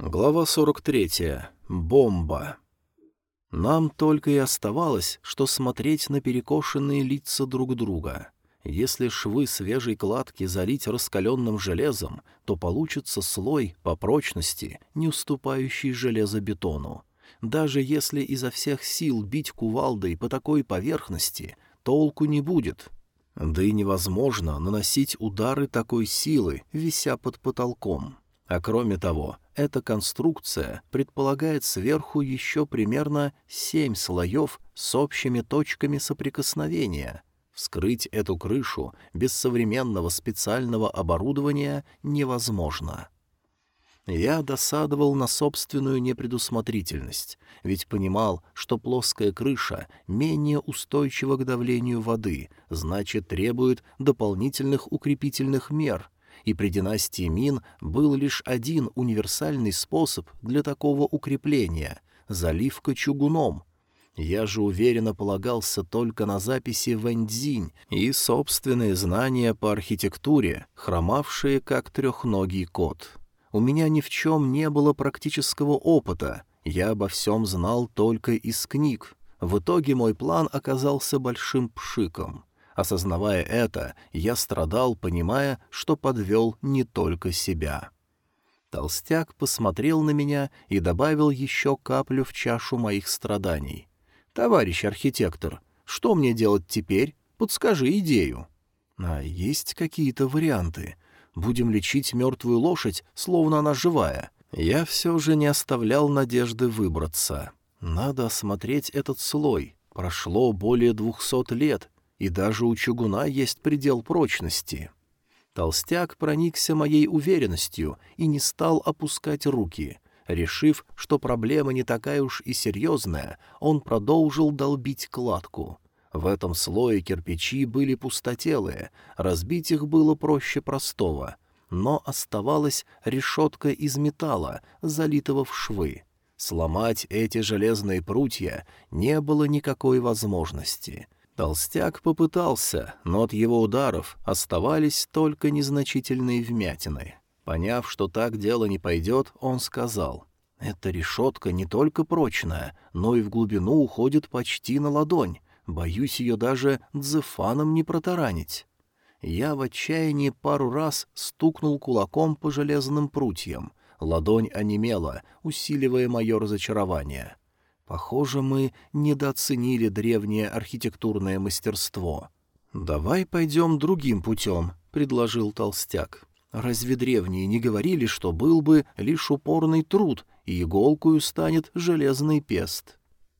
Глава 43. Бомба. Нам только и оставалось, что смотреть на перекошенные лица друг друга. Если швы свежей кладки залить раскаленным железом, то получится слой по прочности, не уступающий железобетону. Даже если изо всех сил бить кувалдой по такой поверхности, толку не будет. Да и невозможно наносить удары такой силы, вися под потолком. А кроме того, эта конструкция предполагает сверху еще примерно семь слоев с общими точками соприкосновения. Вскрыть эту крышу без современного специального оборудования невозможно. Я досадовал на собственную непредусмотрительность, ведь понимал, что плоская крыша менее устойчива к давлению воды, значит, требует дополнительных укрепительных мер — и при династии Мин был лишь один универсальный способ для такого укрепления — заливка чугуном. Я же уверенно полагался только на записи Вэньцзинь и собственные знания по архитектуре, хромавшие как трехногий кот. У меня ни в чем не было практического опыта, я обо всем знал только из книг. В итоге мой план оказался большим пшиком — Осознавая это, я страдал, понимая, что подвел не только себя. Толстяк посмотрел на меня и добавил еще каплю в чашу моих страданий. «Товарищ архитектор, что мне делать теперь? Подскажи идею». «А есть какие-то варианты? Будем лечить мертвую лошадь, словно она живая». Я все же не оставлял надежды выбраться. Надо осмотреть этот слой. Прошло более двухсот лет, и даже у чугуна есть предел прочности. Толстяк проникся моей уверенностью и не стал опускать руки. Решив, что проблема не такая уж и серьезная, он продолжил долбить кладку. В этом слое кирпичи были пустотелые, разбить их было проще простого, но оставалась решетка из металла, залитого в швы. Сломать эти железные прутья не было никакой возможности — Толстяк попытался, но от его ударов оставались только незначительные вмятины. Поняв, что так дело не пойдет, он сказал, «Эта решетка не только прочная, но и в глубину уходит почти на ладонь. Боюсь ее даже дзефаном не протаранить». Я в отчаянии пару раз стукнул кулаком по железным прутьям. Ладонь онемела, усиливая мое разочарование. Похоже, мы недооценили древнее архитектурное мастерство. «Давай пойдем другим путем», — предложил Толстяк. «Разве древние не говорили, что был бы лишь упорный труд, и иголкою станет железный пест?»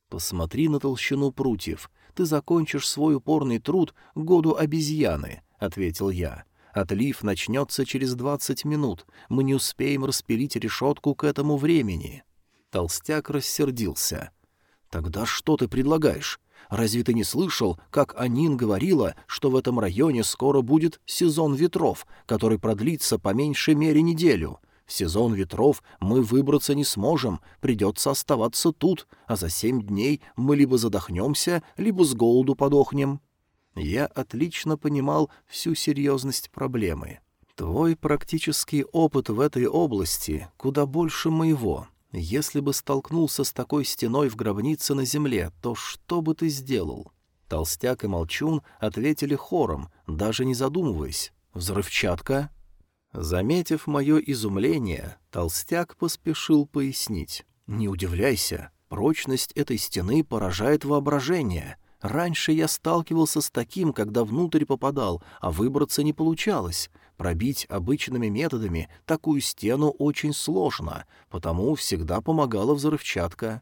«Посмотри на толщину прутьев. Ты закончишь свой упорный труд году обезьяны», — ответил я. «Отлив начнется через двадцать минут. Мы не успеем распилить решетку к этому времени». Толстяк рассердился. «Тогда что ты предлагаешь? Разве ты не слышал, как Анин говорила, что в этом районе скоро будет сезон ветров, который продлится по меньшей мере неделю? В сезон ветров мы выбраться не сможем, придется оставаться тут, а за семь дней мы либо задохнемся, либо с голоду подохнем». Я отлично понимал всю серьезность проблемы. Твой практический опыт в этой области куда больше моего, если бы столкнулся с такой стеной в гробнице на земле, то что бы ты сделал? Толстяк и Молчун ответили хором, даже не задумываясь. «Взрывчатка?» Заметив мое изумление, Толстяк поспешил пояснить. «Не удивляйся, прочность этой стены поражает воображение. Раньше я сталкивался с таким, когда внутрь попадал, а выбраться не получалось. Пробить обычными методами такую стену очень сложно, потому всегда помогала взрывчатка.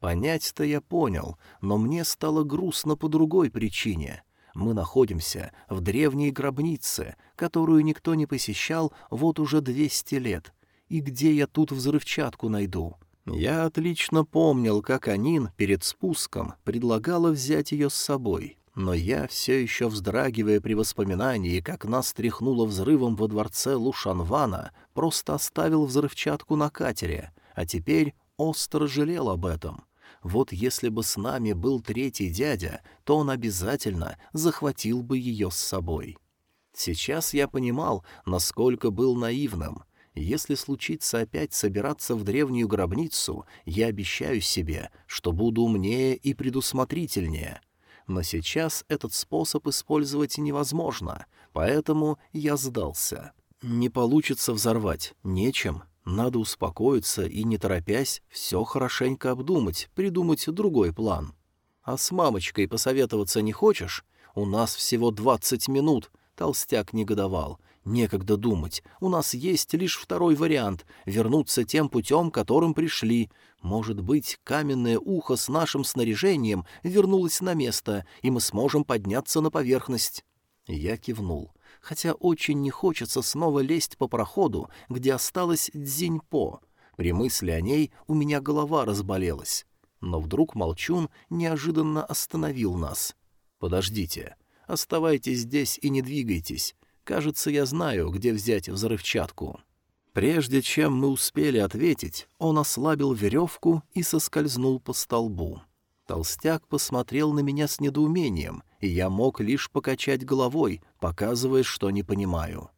Понять-то я понял, но мне стало грустно по другой причине. Мы находимся в древней гробнице, которую никто не посещал вот уже двести лет. И где я тут взрывчатку найду? Я отлично помнил, как Анин перед спуском предлагала взять ее с собой. Но я, все еще вздрагивая при воспоминании, как нас тряхнуло взрывом во дворце Лушанвана, просто оставил взрывчатку на катере, а теперь остро жалел об этом. Вот если бы с нами был третий дядя, то он обязательно захватил бы ее с собой. Сейчас я понимал, насколько был наивным. Если случится опять собираться в древнюю гробницу, я обещаю себе, что буду умнее и предусмотрительнее. Но сейчас этот способ использовать невозможно, поэтому я сдался. Не получится взорвать, нечем. Надо успокоиться и, не торопясь, все хорошенько обдумать, придумать другой план. А с мамочкой посоветоваться не хочешь? У нас всего двадцать минут, толстяк негодовал. Некогда думать. У нас есть лишь второй вариант — вернуться тем путем, которым пришли. Может быть, каменное ухо с нашим снаряжением вернулось на место, и мы сможем подняться на поверхность. Я кивнул. Хотя очень не хочется снова лезть по проходу, где осталась Дзиньпо. При мысли о ней у меня голова разболелась. Но вдруг Молчун неожиданно остановил нас. «Подождите. Оставайтесь здесь и не двигайтесь. Кажется, я знаю, где взять взрывчатку». Прежде чем мы успели ответить, он ослабил веревку и соскользнул по столбу. Толстяк посмотрел на меня с недоумением, и я мог лишь покачать головой, показывая, что не понимаю.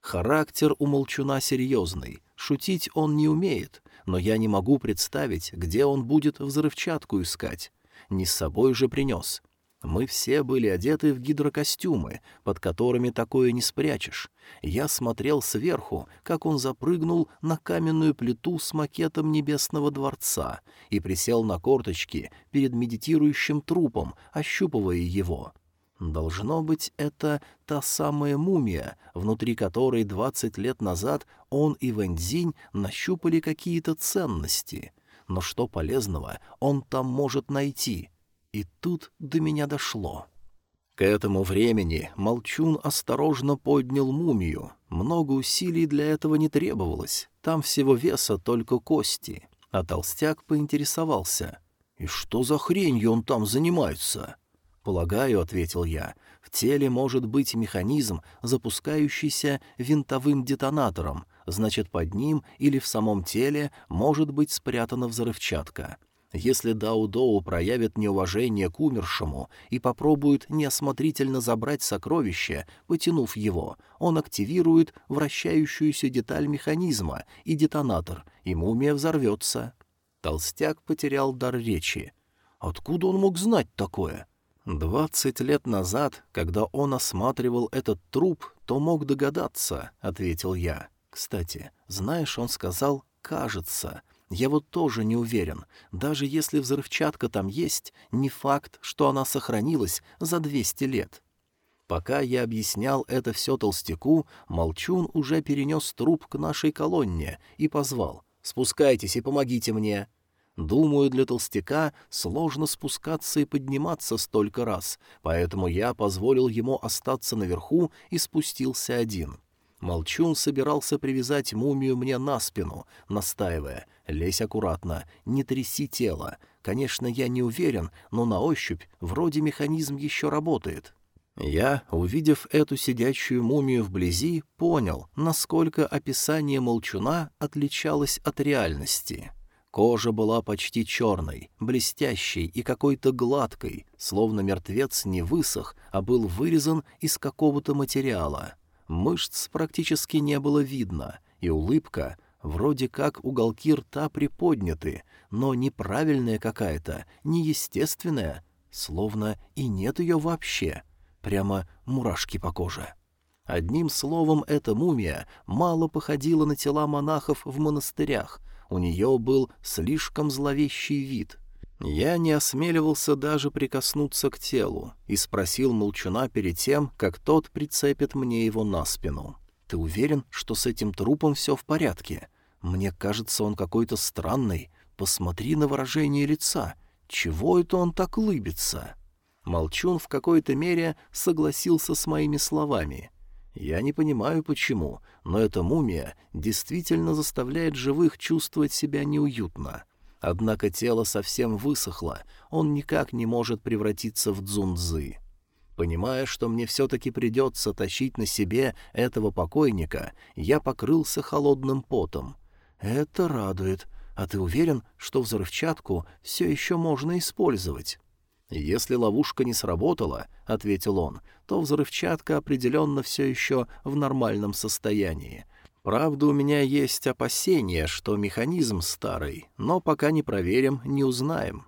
Характер у молчуна серьезный, шутить он не умеет, но я не могу представить, где он будет взрывчатку искать. Не с собой же принес. Мы все были одеты в гидрокостюмы, под которыми такое не спрячешь. Я смотрел сверху, как он запрыгнул на каменную плиту с макетом небесного дворца и присел на корточки перед медитирующим трупом, ощупывая его. Должно быть, это та самая мумия, внутри которой двадцать лет назад он и Вэньцзинь нащупали какие-то ценности. Но что полезного он там может найти — и тут до меня дошло. К этому времени Молчун осторожно поднял мумию. Много усилий для этого не требовалось. Там всего веса только кости. А толстяк поинтересовался. «И что за хренью он там занимается?» «Полагаю», — ответил я, — «в теле может быть механизм, запускающийся винтовым детонатором, значит, под ним или в самом теле может быть спрятана взрывчатка. Если Дао-Доу проявит неуважение к умершему и попробует неосмотрительно забрать сокровище, потянув его, он активирует вращающуюся деталь механизма и детонатор, и мумия взорвется. Толстяк потерял дар речи. Откуда он мог знать такое? «Двадцать лет назад, когда он осматривал этот труп, то мог догадаться», — ответил я. «Кстати, знаешь, он сказал «кажется», я вот тоже не уверен. Даже если взрывчатка там есть, не факт, что она сохранилась за 200 лет. Пока я объяснял это все толстяку, Молчун уже перенес труп к нашей колонне и позвал «Спускайтесь и помогите мне». Думаю, для толстяка сложно спускаться и подниматься столько раз, поэтому я позволил ему остаться наверху и спустился один. Молчун собирался привязать мумию мне на спину, настаивая «Лезь аккуратно, не тряси тело. Конечно, я не уверен, но на ощупь вроде механизм еще работает». Я, увидев эту сидящую мумию вблизи, понял, насколько описание молчуна отличалось от реальности. Кожа была почти черной, блестящей и какой-то гладкой, словно мертвец не высох, а был вырезан из какого-то материала. Мышц практически не было видно, и улыбка, вроде как уголки рта приподняты, но неправильная какая-то, неестественная, словно и нет ее вообще. Прямо мурашки по коже. Одним словом, эта мумия мало походила на тела монахов в монастырях, у нее был слишком зловещий вид. Я не осмеливался даже прикоснуться к телу и спросил молчуна перед тем, как тот прицепит мне его на спину. «Ты уверен, что с этим трупом все в порядке? Мне кажется, он какой-то странный. Посмотри на выражение лица. Чего это он так лыбится?» Молчун в какой-то мере согласился с моими словами. «Я не понимаю, почему, но эта мумия действительно заставляет живых чувствовать себя неуютно». Однако тело совсем высохло, он никак не может превратиться в дзунзы. Понимая, что мне все-таки придется тащить на себе этого покойника, я покрылся холодным потом. «Это радует. А ты уверен, что взрывчатку все еще можно использовать?» «Если ловушка не сработала, — ответил он, — то взрывчатка определенно все еще в нормальном состоянии. Правда, у меня есть опасения, что механизм старый, но пока не проверим, не узнаем.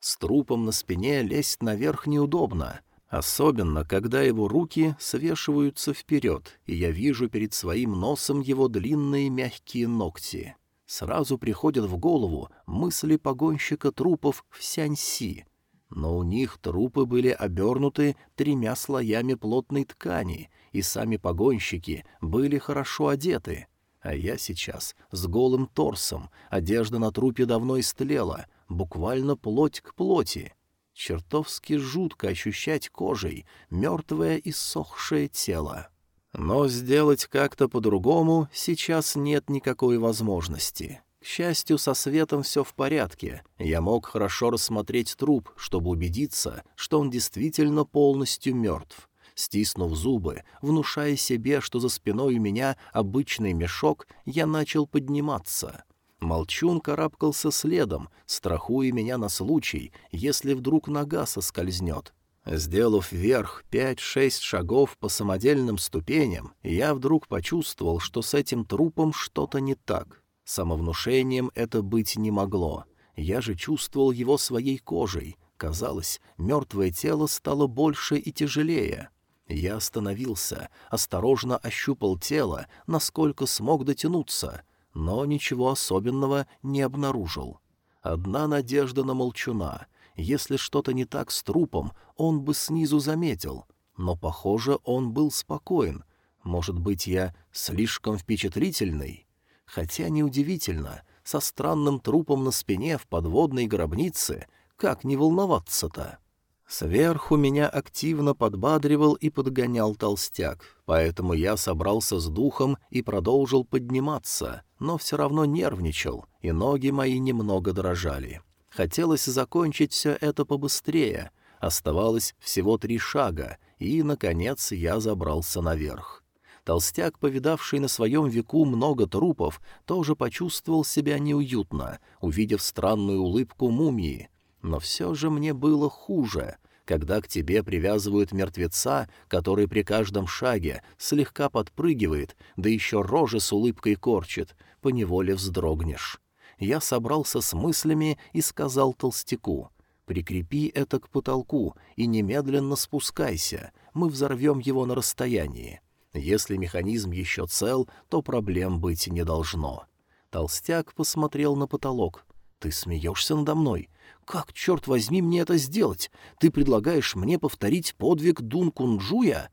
С трупом на спине лезть наверх неудобно, особенно когда его руки свешиваются вперед, и я вижу перед своим носом его длинные мягкие ногти. Сразу приходят в голову мысли погонщика трупов в Сяньси — но у них трупы были обернуты тремя слоями плотной ткани, и сами погонщики были хорошо одеты. А я сейчас с голым торсом, одежда на трупе давно истлела, буквально плоть к плоти. Чертовски жутко ощущать кожей мертвое и сохшее тело. Но сделать как-то по-другому сейчас нет никакой возможности. К счастью, со светом все в порядке. Я мог хорошо рассмотреть труп, чтобы убедиться, что он действительно полностью мертв. Стиснув зубы, внушая себе, что за спиной у меня обычный мешок, я начал подниматься. Молчун карабкался следом, страхуя меня на случай, если вдруг нога соскользнет. Сделав вверх пять-шесть шагов по самодельным ступеням, я вдруг почувствовал, что с этим трупом что-то не так. Самовнушением это быть не могло. Я же чувствовал его своей кожей. Казалось, мертвое тело стало больше и тяжелее. Я остановился, осторожно ощупал тело, насколько смог дотянуться, но ничего особенного не обнаружил. Одна надежда на молчуна. Если что-то не так с трупом, он бы снизу заметил. Но, похоже, он был спокоен. Может быть, я слишком впечатлительный? Хотя неудивительно, со странным трупом на спине в подводной гробнице, как не волноваться-то? Сверху меня активно подбадривал и подгонял толстяк, поэтому я собрался с духом и продолжил подниматься, но все равно нервничал, и ноги мои немного дрожали. Хотелось закончить все это побыстрее. Оставалось всего три шага, и, наконец, я забрался наверх. Толстяк, повидавший на своем веку много трупов, тоже почувствовал себя неуютно, увидев странную улыбку мумии. Но все же мне было хуже, когда к тебе привязывают мертвеца, который при каждом шаге слегка подпрыгивает, да еще рожи с улыбкой корчит, поневоле вздрогнешь. Я собрался с мыслями и сказал толстяку — Прикрепи это к потолку и немедленно спускайся, мы взорвем его на расстоянии. Если механизм еще цел, то проблем быть не должно. Толстяк посмотрел на потолок. «Ты смеешься надо мной? Как, черт возьми, мне это сделать? Ты предлагаешь мне повторить подвиг Дун Кунджуя?»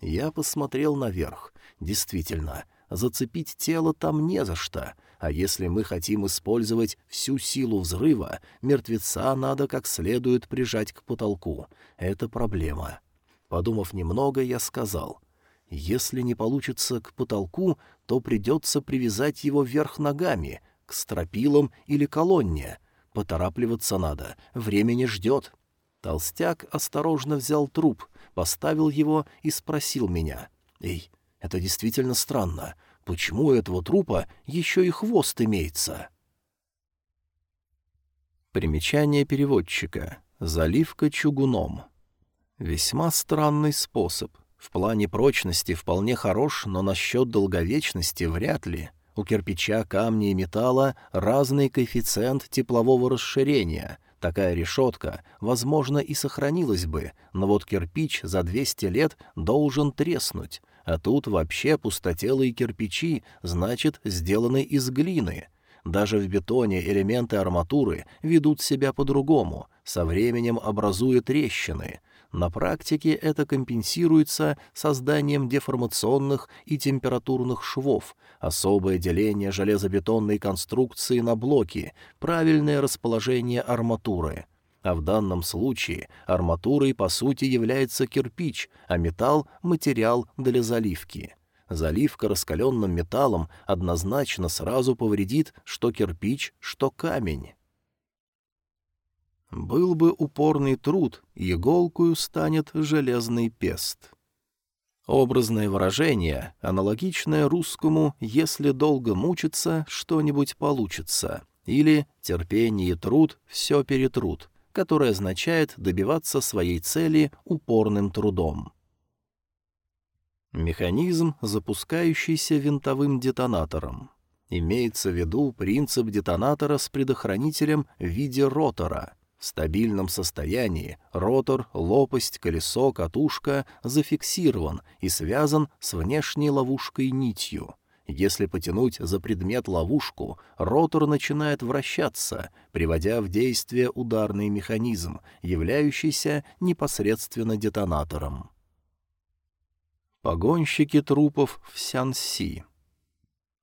Я посмотрел наверх. Действительно, зацепить тело там не за что. А если мы хотим использовать всю силу взрыва, мертвеца надо как следует прижать к потолку. Это проблема. Подумав немного, я сказал, если не получится к потолку, то придется привязать его вверх ногами, к стропилам или колонне. Поторапливаться надо, времени ждет. Толстяк осторожно взял труп, поставил его и спросил меня. «Эй, это действительно странно. Почему у этого трупа еще и хвост имеется?» Примечание переводчика. Заливка чугуном. Весьма странный способ. В плане прочности вполне хорош, но насчет долговечности вряд ли. У кирпича, камня и металла разный коэффициент теплового расширения. Такая решетка, возможно, и сохранилась бы, но вот кирпич за 200 лет должен треснуть. А тут вообще пустотелые кирпичи, значит, сделаны из глины. Даже в бетоне элементы арматуры ведут себя по-другому, со временем образуя трещины — на практике это компенсируется созданием деформационных и температурных швов, особое деление железобетонной конструкции на блоки, правильное расположение арматуры. А в данном случае арматурой по сути является кирпич, а металл — материал для заливки. Заливка раскаленным металлом однозначно сразу повредит что кирпич, что камень. Был бы упорный труд, иголкую станет железный пест. Образное выражение, аналогичное русскому «если долго мучиться, что-нибудь получится» или «терпение и труд все перетрут», которое означает добиваться своей цели упорным трудом. Механизм, запускающийся винтовым детонатором. Имеется в виду принцип детонатора с предохранителем в виде ротора. В стабильном состоянии ротор, лопасть, колесо, катушка зафиксирован и связан с внешней ловушкой нитью. Если потянуть за предмет ловушку, ротор начинает вращаться, приводя в действие ударный механизм, являющийся непосредственно детонатором. Погонщики трупов в Сянси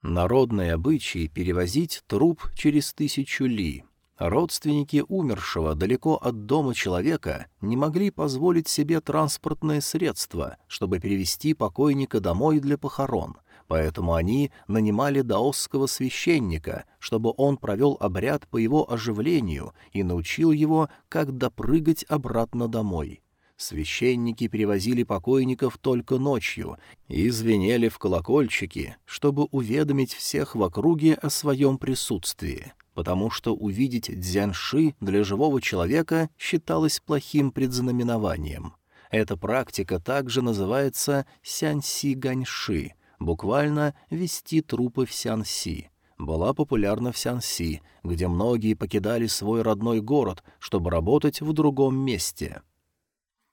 Народный обычай перевозить труп через тысячу ли. Родственники умершего далеко от дома человека не могли позволить себе транспортное средство, чтобы перевести покойника домой для похорон, поэтому они нанимали даосского священника, чтобы он провел обряд по его оживлению и научил его, как допрыгать обратно домой. Священники перевозили покойников только ночью и звенели в колокольчики, чтобы уведомить всех в округе о своем присутствии, потому что увидеть дзянши для живого человека считалось плохим предзнаменованием. Эта практика также называется сянси-ганьши, буквально «вести трупы в сянси» была популярна в Сянси, где многие покидали свой родной город, чтобы работать в другом месте.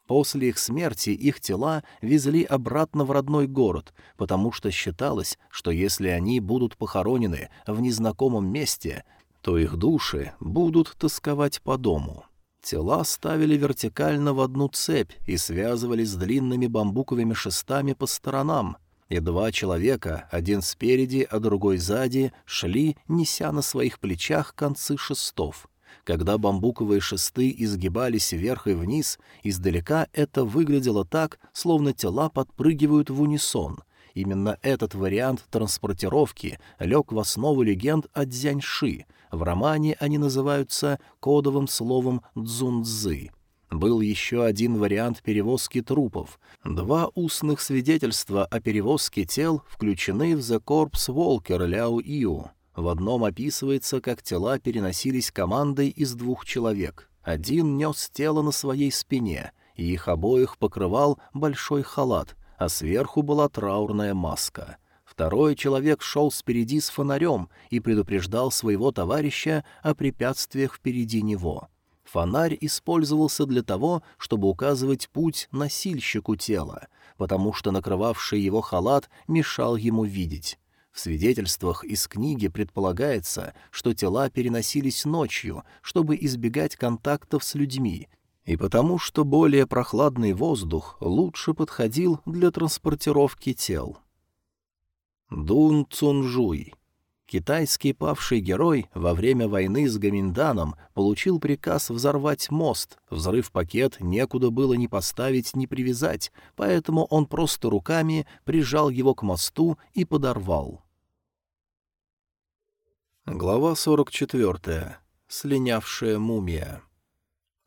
После их смерти их тела везли обратно в родной город, потому что считалось, что если они будут похоронены в незнакомом месте, то их души будут тосковать по дому. Тела ставили вертикально в одну цепь и связывались с длинными бамбуковыми шестами по сторонам, и два человека, один спереди, а другой сзади, шли, неся на своих плечах концы шестов — когда бамбуковые шесты изгибались вверх и вниз, издалека это выглядело так, словно тела подпрыгивают в унисон. Именно этот вариант транспортировки лег в основу легенд о Дзяньши. В романе они называются кодовым словом «дзунцзы». Был еще один вариант перевозки трупов. Два устных свидетельства о перевозке тел включены в The Corpse Walker Ляо Иу. В одном описывается, как тела переносились командой из двух человек. Один нес тело на своей спине, и их обоих покрывал большой халат, а сверху была траурная маска. Второй человек шел спереди с фонарем и предупреждал своего товарища о препятствиях впереди него. Фонарь использовался для того, чтобы указывать путь носильщику тела, потому что накрывавший его халат мешал ему видеть. В свидетельствах из книги предполагается, что тела переносились ночью, чтобы избегать контактов с людьми, и потому что более прохладный воздух лучше подходил для транспортировки тел. Дун Цунжуй Китайский павший герой во время войны с Гаминданом получил приказ взорвать мост. Взрыв-пакет некуда было ни поставить, ни привязать, поэтому он просто руками прижал его к мосту и подорвал. Глава 44. Слинявшая мумия.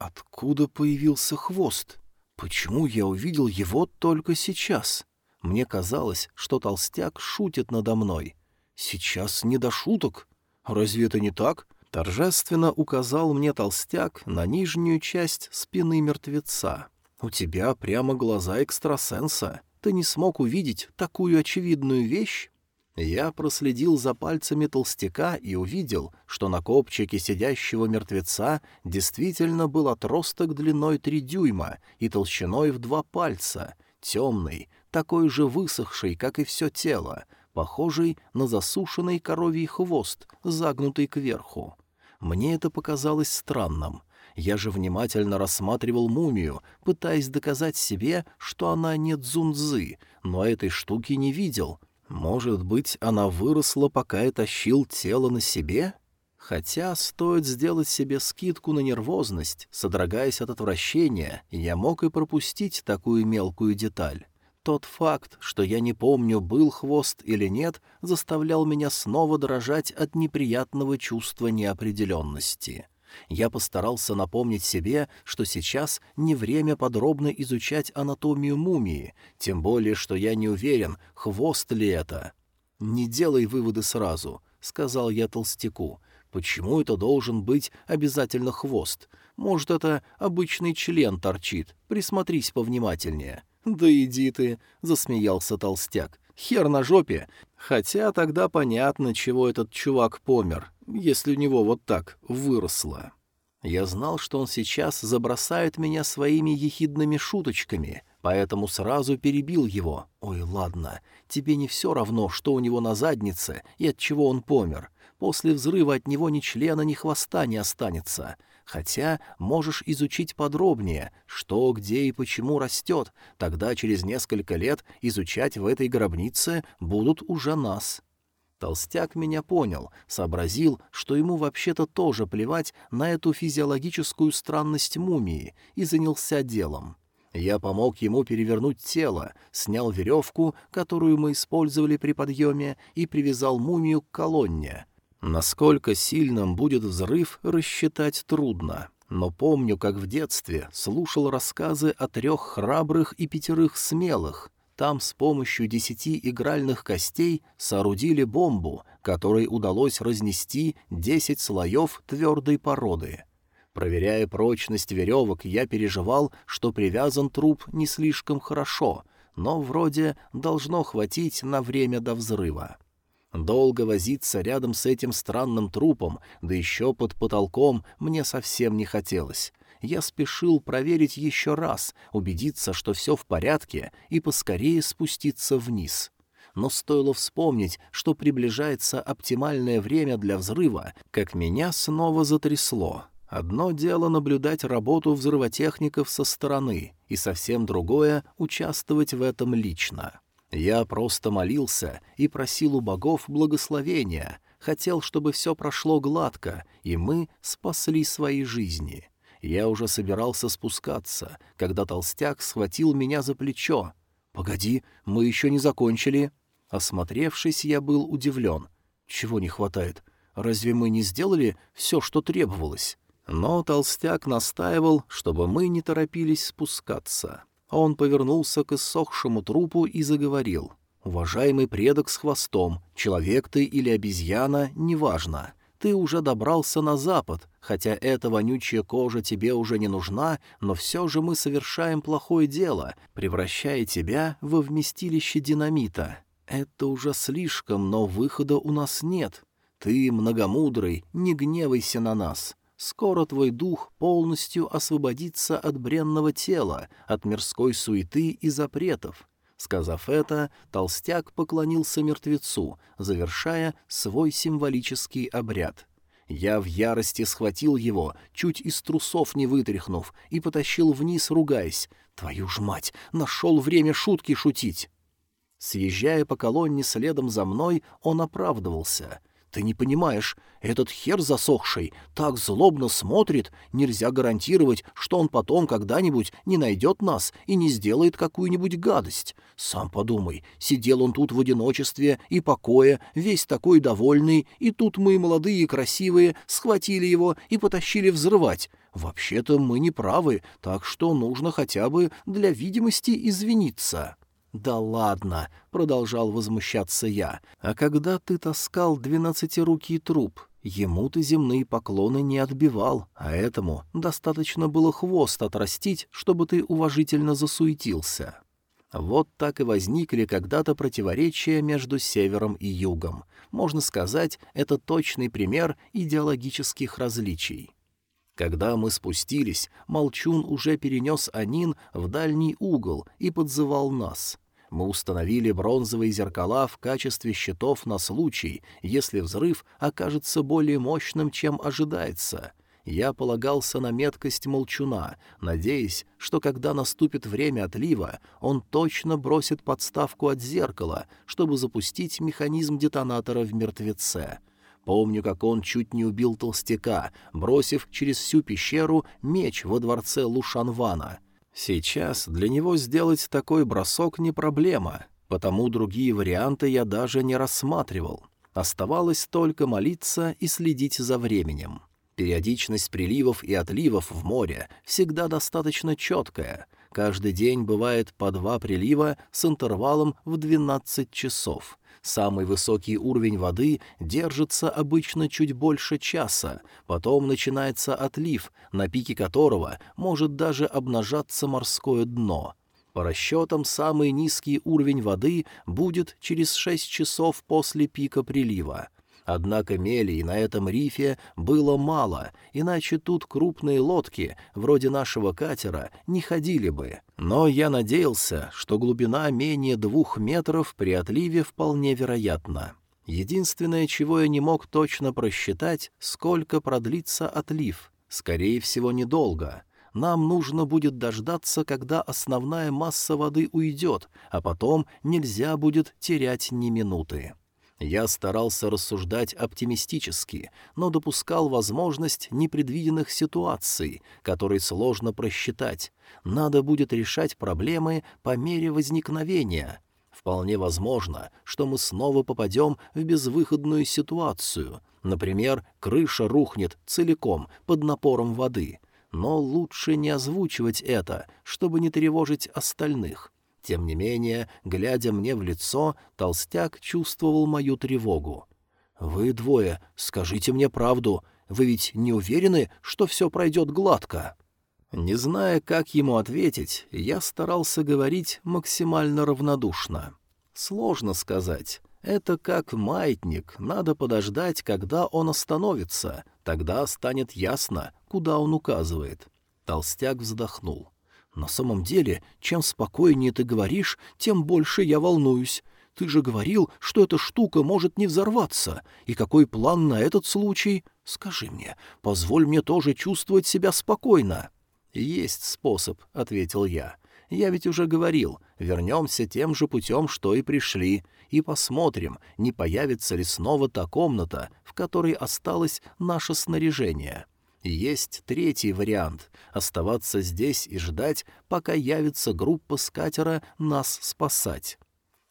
Откуда появился хвост? Почему я увидел его только сейчас? Мне казалось, что толстяк шутит надо мной. Сейчас не до шуток. Разве это не так? Торжественно указал мне толстяк на нижнюю часть спины мертвеца. У тебя прямо глаза экстрасенса. Ты не смог увидеть такую очевидную вещь? Я проследил за пальцами толстяка и увидел, что на копчике сидящего мертвеца действительно был отросток длиной три дюйма и толщиной в два пальца, темный, такой же высохший, как и все тело, похожий на засушенный коровий хвост, загнутый кверху. Мне это показалось странным. Я же внимательно рассматривал мумию, пытаясь доказать себе, что она не дзунзы, но этой штуки не видел — может быть, она выросла, пока я тащил тело на себе? Хотя стоит сделать себе скидку на нервозность, содрогаясь от отвращения, я мог и пропустить такую мелкую деталь. Тот факт, что я не помню, был хвост или нет, заставлял меня снова дрожать от неприятного чувства неопределенности. Я постарался напомнить себе, что сейчас не время подробно изучать анатомию мумии, тем более, что я не уверен, хвост ли это. «Не делай выводы сразу», — сказал я толстяку. «Почему это должен быть обязательно хвост? Может, это обычный член торчит, присмотрись повнимательнее. «Да иди ты», — засмеялся толстяк. «Хер на жопе. Хотя тогда понятно, чего этот чувак помер, если у него вот так выросло». Я знал, что он сейчас забросает меня своими ехидными шуточками, поэтому сразу перебил его. «Ой, ладно, тебе не все равно, что у него на заднице и от чего он помер. После взрыва от него ни члена, ни хвоста не останется. Хотя можешь изучить подробнее, что, где и почему растет, тогда через несколько лет изучать в этой гробнице будут уже нас». Толстяк меня понял, сообразил, что ему вообще-то тоже плевать на эту физиологическую странность мумии, и занялся делом. Я помог ему перевернуть тело, снял веревку, которую мы использовали при подъеме, и привязал мумию к колонне. Насколько сильным будет взрыв, рассчитать трудно. Но помню, как в детстве слушал рассказы о трех храбрых и пятерых смелых — там с помощью десяти игральных костей соорудили бомбу, которой удалось разнести десять слоев твердой породы. Проверяя прочность веревок, я переживал, что привязан труп не слишком хорошо, но вроде должно хватить на время до взрыва. Долго возиться рядом с этим странным трупом, да еще под потолком, мне совсем не хотелось я спешил проверить еще раз, убедиться, что все в порядке, и поскорее спуститься вниз. Но стоило вспомнить, что приближается оптимальное время для взрыва, как меня снова затрясло. Одно дело наблюдать работу взрывотехников со стороны, и совсем другое — участвовать в этом лично. Я просто молился и просил у богов благословения, хотел, чтобы все прошло гладко, и мы спасли свои жизни. Я уже собирался спускаться, когда толстяк схватил меня за плечо. «Погоди, мы еще не закончили». Осмотревшись, я был удивлен. «Чего не хватает? Разве мы не сделали все, что требовалось?» Но толстяк настаивал, чтобы мы не торопились спускаться. Он повернулся к иссохшему трупу и заговорил. «Уважаемый предок с хвостом, человек ты или обезьяна, неважно. Ты уже добрался на запад, хотя эта вонючая кожа тебе уже не нужна, но все же мы совершаем плохое дело, превращая тебя во вместилище динамита. Это уже слишком, но выхода у нас нет. Ты, многомудрый, не гневайся на нас. Скоро твой дух полностью освободится от бренного тела, от мирской суеты и запретов. Сказав это, толстяк поклонился мертвецу, завершая свой символический обряд. Я в ярости схватил его, чуть из трусов не вытряхнув, и потащил вниз, ругаясь. «Твою ж мать! Нашел время шутки шутить!» Съезжая по колонне следом за мной, он оправдывался — ты не понимаешь, этот хер засохший так злобно смотрит, нельзя гарантировать, что он потом когда-нибудь не найдет нас и не сделает какую-нибудь гадость. Сам подумай, сидел он тут в одиночестве и покое, весь такой довольный, и тут мы, молодые и красивые, схватили его и потащили взрывать. Вообще-то мы не правы, так что нужно хотя бы для видимости извиниться». «Да ладно!» — продолжал возмущаться я. «А когда ты таскал двенадцатирукий труп, ему ты земные поклоны не отбивал, а этому достаточно было хвост отрастить, чтобы ты уважительно засуетился». Вот так и возникли когда-то противоречия между севером и югом. Можно сказать, это точный пример идеологических различий. Когда мы спустились, Молчун уже перенес Анин в дальний угол и подзывал нас. Мы установили бронзовые зеркала в качестве щитов на случай, если взрыв окажется более мощным, чем ожидается. Я полагался на меткость молчуна, надеясь, что когда наступит время отлива, он точно бросит подставку от зеркала, чтобы запустить механизм детонатора в мертвеце. Помню, как он чуть не убил толстяка, бросив через всю пещеру меч во дворце Лушанвана — Сейчас для него сделать такой бросок не проблема, потому другие варианты я даже не рассматривал. Оставалось только молиться и следить за временем. Периодичность приливов и отливов в море всегда достаточно четкая. Каждый день бывает по два прилива с интервалом в 12 часов. Самый высокий уровень воды держится обычно чуть больше часа, потом начинается отлив, на пике которого может даже обнажаться морское дно. По расчетам, самый низкий уровень воды будет через шесть часов после пика прилива. Однако мелей на этом рифе было мало, иначе тут крупные лодки, вроде нашего катера, не ходили бы. Но я надеялся, что глубина менее двух метров при отливе вполне вероятна. Единственное, чего я не мог точно просчитать, сколько продлится отлив. Скорее всего, недолго нам нужно будет дождаться, когда основная масса воды уйдет, а потом нельзя будет терять ни минуты. Я старался рассуждать оптимистически, но допускал возможность непредвиденных ситуаций, которые сложно просчитать. Надо будет решать проблемы по мере возникновения. Вполне возможно, что мы снова попадем в безвыходную ситуацию. Например, крыша рухнет целиком под напором воды — но лучше не озвучивать это, чтобы не тревожить остальных. Тем не менее, глядя мне в лицо, толстяк чувствовал мою тревогу. «Вы двое, скажите мне правду. Вы ведь не уверены, что все пройдет гладко?» Не зная, как ему ответить, я старался говорить максимально равнодушно. Сложно сказать. Это как маятник, надо подождать, когда он остановится, тогда станет ясно, куда он указывает. Толстяк вздохнул. «На самом деле, чем спокойнее ты говоришь, тем больше я волнуюсь. Ты же говорил, что эта штука может не взорваться. И какой план на этот случай? Скажи мне, позволь мне тоже чувствовать себя спокойно». «Есть способ», — ответил я. «Я ведь уже говорил, вернемся тем же путем, что и пришли, и посмотрим, не появится ли снова та комната, в которой осталось наше снаряжение». Есть третий вариант — оставаться здесь и ждать, пока явится группа с катера нас спасать.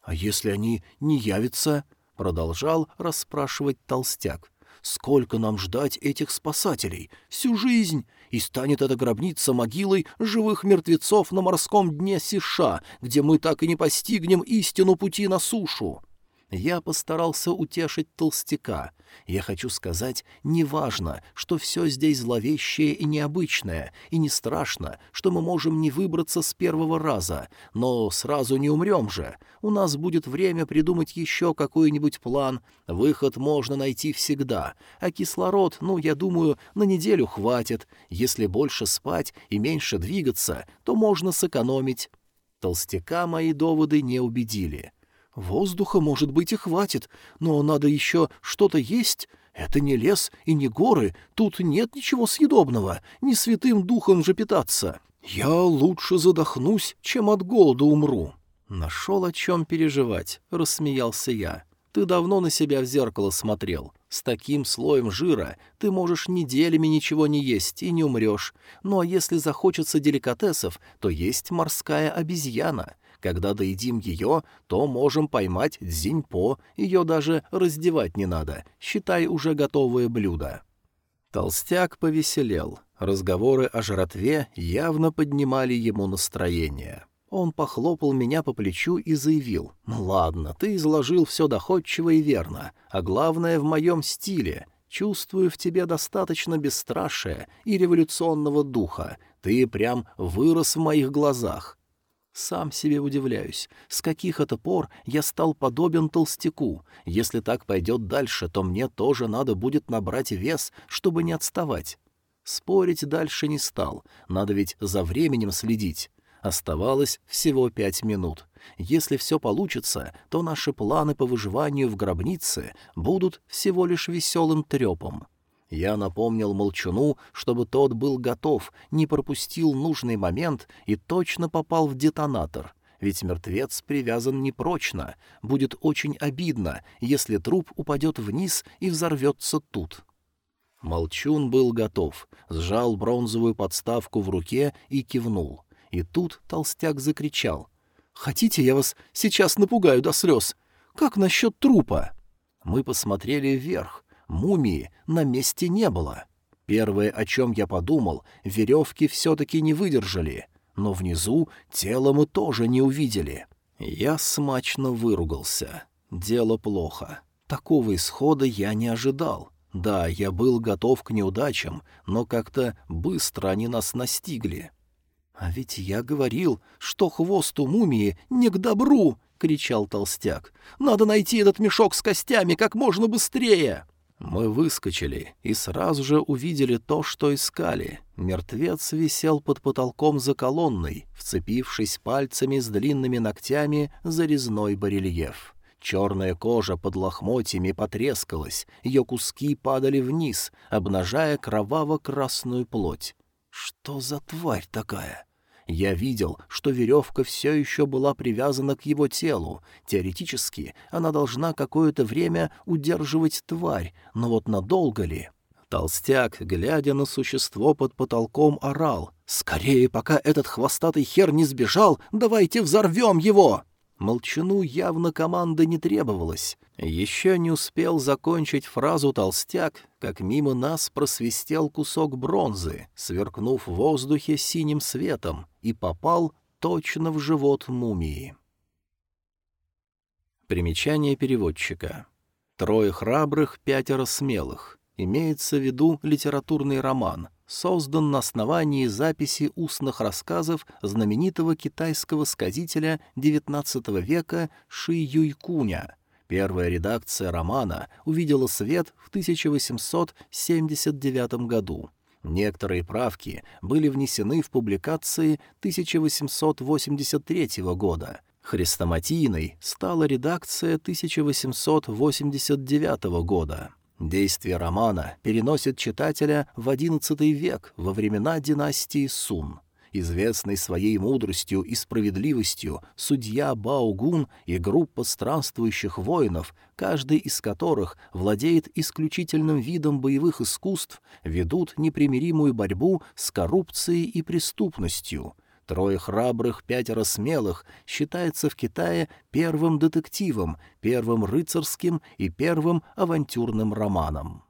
«А если они не явятся?» — продолжал расспрашивать толстяк. «Сколько нам ждать этих спасателей? Всю жизнь! И станет эта гробница могилой живых мертвецов на морском дне Сиша, где мы так и не постигнем истину пути на сушу!» Я постарался утешить толстяка. Я хочу сказать, неважно, что все здесь зловещее и необычное, и не страшно, что мы можем не выбраться с первого раза, но сразу не умрем же. У нас будет время придумать еще какой-нибудь план. Выход можно найти всегда. А кислород, ну, я думаю, на неделю хватит. Если больше спать и меньше двигаться, то можно сэкономить. Толстяка мои доводы не убедили. Воздуха, может быть, и хватит, но надо еще что-то есть. Это не лес и не горы, тут нет ничего съедобного, не святым духом же питаться. Я лучше задохнусь, чем от голода умру». «Нашел о чем переживать», — рассмеялся я. «Ты давно на себя в зеркало смотрел. С таким слоем жира ты можешь неделями ничего не есть и не умрешь. Ну а если захочется деликатесов, то есть морская обезьяна. Когда доедим ее, то можем поймать дзиньпо, ее даже раздевать не надо, считай уже готовое блюдо». Толстяк повеселел. Разговоры о жратве явно поднимали ему настроение. Он похлопал меня по плечу и заявил, «Ладно, ты изложил все доходчиво и верно, а главное в моем стиле. Чувствую в тебе достаточно бесстрашия и революционного духа. Ты прям вырос в моих глазах. Сам себе удивляюсь, с каких это пор я стал подобен толстяку. Если так пойдет дальше, то мне тоже надо будет набрать вес, чтобы не отставать. Спорить дальше не стал, надо ведь за временем следить. Оставалось всего пять минут. Если все получится, то наши планы по выживанию в гробнице будут всего лишь веселым трепом. Я напомнил Молчуну, чтобы тот был готов, не пропустил нужный момент и точно попал в детонатор. Ведь мертвец привязан непрочно. Будет очень обидно, если труп упадет вниз и взорвется тут. Молчун был готов, сжал бронзовую подставку в руке и кивнул. И тут толстяк закричал. «Хотите, я вас сейчас напугаю до слез? Как насчет трупа?» Мы посмотрели вверх. Мумии на месте не было. Первое, о чем я подумал, веревки все-таки не выдержали, но внизу тело мы тоже не увидели. Я смачно выругался. Дело плохо. Такого исхода я не ожидал. Да, я был готов к неудачам, но как-то быстро они нас настигли. «А ведь я говорил, что хвост у мумии не к добру!» — кричал толстяк. «Надо найти этот мешок с костями как можно быстрее!» Мы выскочили и сразу же увидели то, что искали. Мертвец висел под потолком за колонной, вцепившись пальцами с длинными ногтями за резной барельеф. Черная кожа под лохмотьями потрескалась, ее куски падали вниз, обнажая кроваво-красную плоть. Что за тварь такая? Я видел, что веревка все еще была привязана к его телу. Теоретически она должна какое-то время удерживать тварь, но вот надолго ли? Толстяк, глядя на существо под потолком, орал. «Скорее, пока этот хвостатый хер не сбежал, давайте взорвем его!» Молчану явно команда не требовалась. Еще не успел закончить фразу толстяк, как мимо нас просвистел кусок бронзы, сверкнув в воздухе синим светом, и попал точно в живот мумии. Примечание переводчика. Трое храбрых, пятеро смелых. Имеется в виду литературный роман — создан на основании записи устных рассказов знаменитого китайского сказителя XIX века Ши Юйкуня. Первая редакция романа увидела свет в 1879 году. Некоторые правки были внесены в публикации 1883 года. Хрестоматийной стала редакция 1889 года. Действие романа переносит читателя в XI век, во времена династии Сун. Известный своей мудростью и справедливостью судья Баогун и группа странствующих воинов, каждый из которых владеет исключительным видом боевых искусств, ведут непримиримую борьбу с коррупцией и преступностью — Трое храбрых, пятеро смелых считается в Китае первым детективом, первым рыцарским и первым авантюрным романом.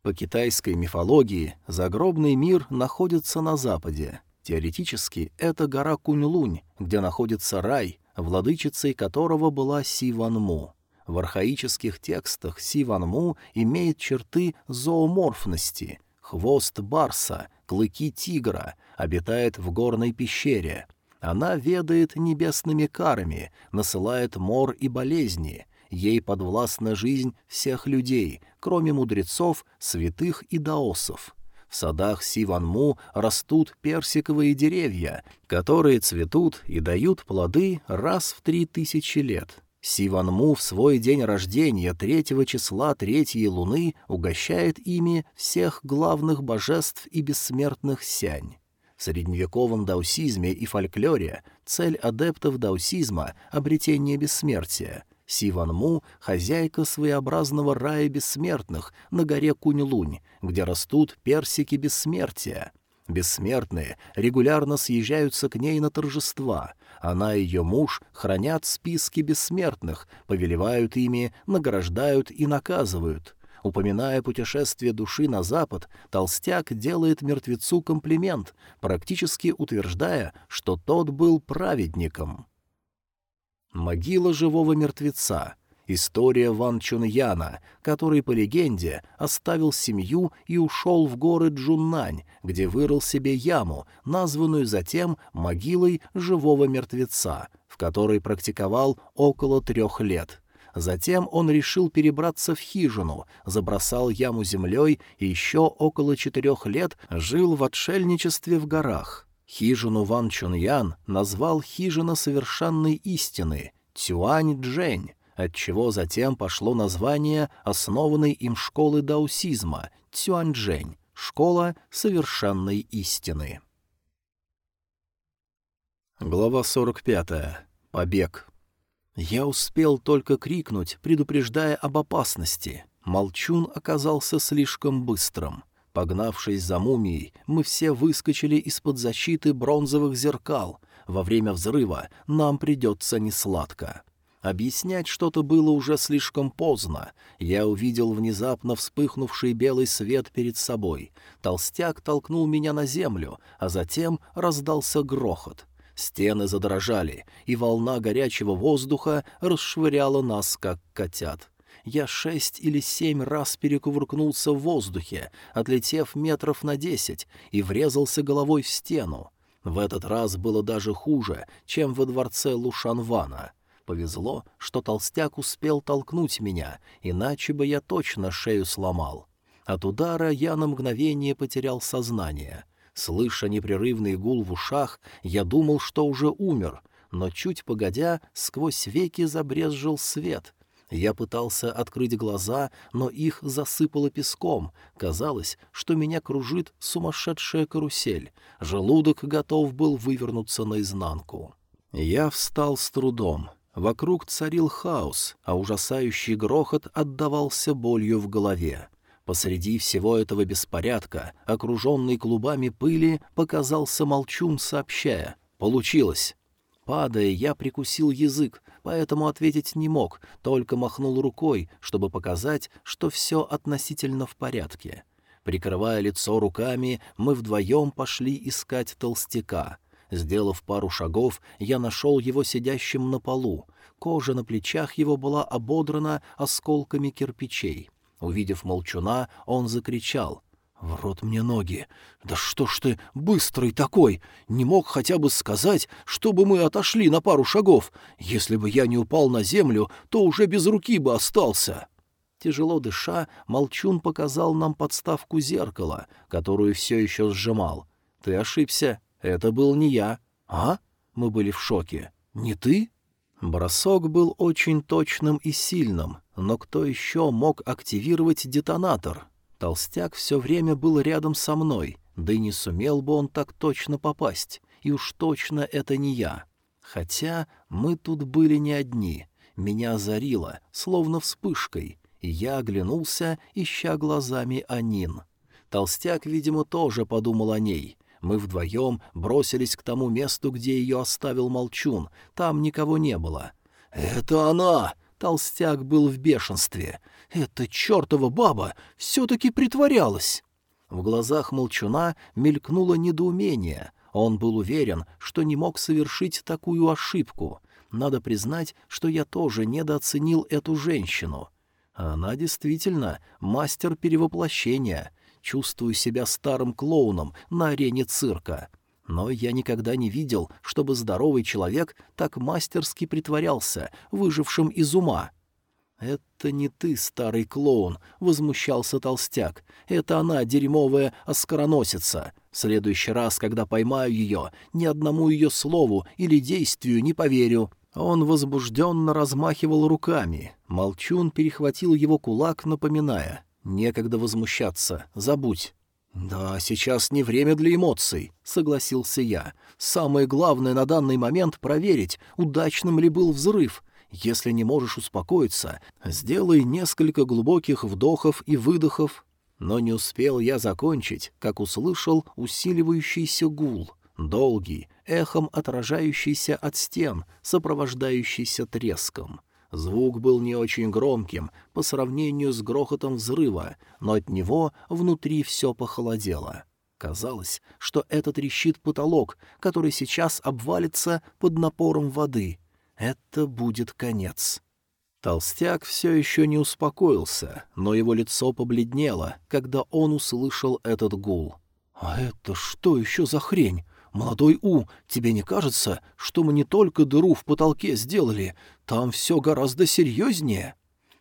По китайской мифологии загробный мир находится на западе. Теоретически это гора Кунь-Лунь, где находится рай, владычицей которого была Си Ван Му. В архаических текстах Си Ван Му имеет черты зооморфности — хвост барса, клыки тигра, обитает в горной пещере. Она ведает небесными карами, насылает мор и болезни. Ей подвластна жизнь всех людей, кроме мудрецов, святых и даосов. В садах Сиванму растут персиковые деревья, которые цветут и дают плоды раз в три тысячи лет. Сиванму в свой день рождения третьего числа третьей луны угощает ими всех главных божеств и бессмертных сянь. В средневековом даосизме и фольклоре цель адептов даосизма — обретение бессмертия. Сиванму — хозяйка своеобразного рая бессмертных на горе Кунь-Лунь, где растут персики бессмертия. Бессмертные регулярно съезжаются к ней на торжества. Она и ее муж хранят списки бессмертных, повелевают ими, награждают и наказывают. Упоминая путешествие души на запад, толстяк делает мертвецу комплимент, практически утверждая, что тот был праведником. Могила живого мертвеца. История Ван Чуньяна, который, по легенде, оставил семью и ушел в горы Джуннань, где вырыл себе яму, названную затем могилой живого мертвеца, в которой практиковал около трех лет — Затем он решил перебраться в хижину, забросал яму землей и еще около четырех лет жил в отшельничестве в горах. Хижину Ван Чуньян назвал «Хижина совершенной истины» Цюань-Джень, отчего затем пошло название основанной им школы даосизма Цюань-Джень, школа совершенной истины. Глава 45. Побег. Я успел только крикнуть, предупреждая об опасности. Молчун оказался слишком быстрым. Погнавшись за мумией, мы все выскочили из-под защиты бронзовых зеркал. Во время взрыва нам придется несладко. Объяснять что-то было уже слишком поздно. Я увидел внезапно вспыхнувший белый свет перед собой. Толстяк толкнул меня на землю, а затем раздался грохот. Стены задрожали, и волна горячего воздуха расшвыряла нас, как котят. Я шесть или семь раз перекувыркнулся в воздухе, отлетев метров на десять, и врезался головой в стену. В этот раз было даже хуже, чем во дворце Лушанвана. Повезло, что толстяк успел толкнуть меня, иначе бы я точно шею сломал. От удара я на мгновение потерял сознание. Слыша непрерывный гул в ушах, я думал, что уже умер, но чуть погодя, сквозь веки забрезжил свет. Я пытался открыть глаза, но их засыпало песком. Казалось, что меня кружит сумасшедшая карусель. Желудок готов был вывернуться наизнанку. Я встал с трудом. Вокруг царил хаос, а ужасающий грохот отдавался болью в голове. Посреди всего этого беспорядка, окруженный клубами пыли, показался молчун, сообщая «Получилось!». Падая, я прикусил язык, поэтому ответить не мог, только махнул рукой, чтобы показать, что все относительно в порядке. Прикрывая лицо руками, мы вдвоем пошли искать толстяка — Сделав пару шагов, я нашел его сидящим на полу. Кожа на плечах его была ободрана осколками кирпичей. Увидев молчуна, он закричал. «В рот мне ноги! Да что ж ты быстрый такой! Не мог хотя бы сказать, чтобы мы отошли на пару шагов. Если бы я не упал на землю, то уже без руки бы остался!» Тяжело дыша, Молчун показал нам подставку зеркала, которую все еще сжимал. «Ты ошибся. Это был не я. А? Мы были в шоке. Не ты? Бросок был очень точным и сильным, но кто еще мог активировать детонатор? Толстяк все время был рядом со мной, да и не сумел бы он так точно попасть, и уж точно это не я. Хотя мы тут были не одни, меня озарило, словно вспышкой, и я оглянулся, ища глазами Анин. Толстяк, видимо, тоже подумал о ней, мы вдвоем бросились к тому месту, где ее оставил молчун. Там никого не было. «Это она!» Толстяк был в бешенстве. «Эта чертова баба все-таки притворялась!» В глазах молчуна мелькнуло недоумение. Он был уверен, что не мог совершить такую ошибку. Надо признать, что я тоже недооценил эту женщину. Она действительно мастер перевоплощения — чувствую себя старым клоуном на арене цирка. Но я никогда не видел, чтобы здоровый человек так мастерски притворялся, выжившим из ума. «Это не ты, старый клоун», — возмущался толстяк. «Это она, дерьмовая оскароносица. В следующий раз, когда поймаю ее, ни одному ее слову или действию не поверю». Он возбужденно размахивал руками. Молчун перехватил его кулак, напоминая. Некогда возмущаться, забудь. «Да, сейчас не время для эмоций», — согласился я. «Самое главное на данный момент — проверить, удачным ли был взрыв. Если не можешь успокоиться, сделай несколько глубоких вдохов и выдохов». Но не успел я закончить, как услышал усиливающийся гул, долгий, эхом отражающийся от стен, сопровождающийся треском. Звук был не очень громким по сравнению с грохотом взрыва, но от него внутри все похолодело. Казалось, что это трещит потолок, который сейчас обвалится под напором воды. Это будет конец. Толстяк все еще не успокоился, но его лицо побледнело, когда он услышал этот гул. «А это что еще за хрень? «Молодой У, тебе не кажется, что мы не только дыру в потолке сделали? Там все гораздо серьезнее?»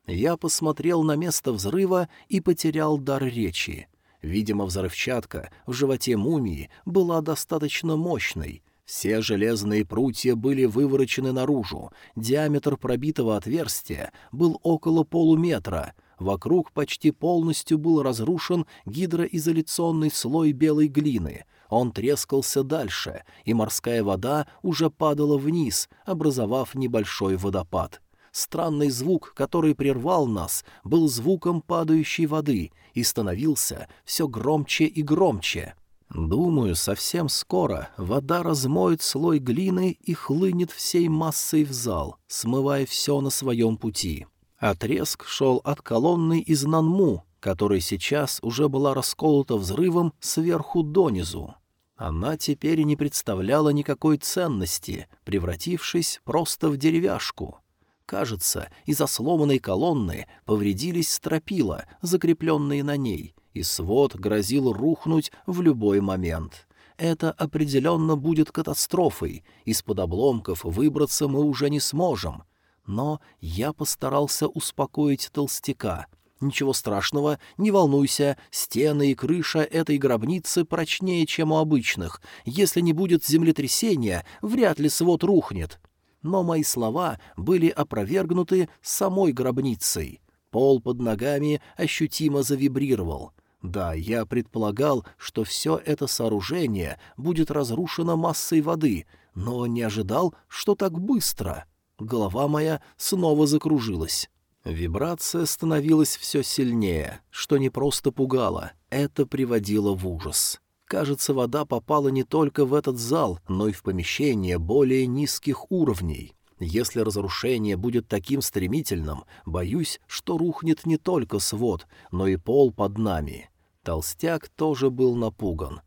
Я посмотрел на место взрыва и потерял дар речи. Видимо, взрывчатка в животе мумии была достаточно мощной. Все железные прутья были выворочены наружу, диаметр пробитого отверстия был около полуметра, вокруг почти полностью был разрушен гидроизоляционный слой белой глины — он трескался дальше, и морская вода уже падала вниз, образовав небольшой водопад. Странный звук, который прервал нас, был звуком падающей воды и становился все громче и громче. Думаю, совсем скоро вода размоет слой глины и хлынет всей массой в зал, смывая все на своем пути. Отрезк шел от колонны из Нанму, которая сейчас уже была расколота взрывом сверху донизу. Она теперь не представляла никакой ценности, превратившись просто в деревяшку. Кажется, из-за сломанной колонны повредились стропила, закрепленные на ней, и свод грозил рухнуть в любой момент. это определенно будет катастрофой. Из-под обломков выбраться мы уже не сможем. Но я постарался успокоить толстяка. Ничего страшного, не волнуйся, стены и крыша этой гробницы прочнее, чем у обычных. Если не будет землетрясения, вряд ли свод рухнет. Но мои слова были опровергнуты самой гробницей. Пол под ногами ощутимо завибрировал. Да, я предполагал, что все это сооружение будет разрушено массой воды, но не ожидал, что так быстро. Голова моя снова закружилась. Вибрация становилась все сильнее, что не просто пугало, это приводило в ужас. Кажется, вода попала не только в этот зал, но и в помещение более низких уровней. Если разрушение будет таким стремительным, боюсь, что рухнет не только свод, но и пол под нами. Толстяк тоже был напуган.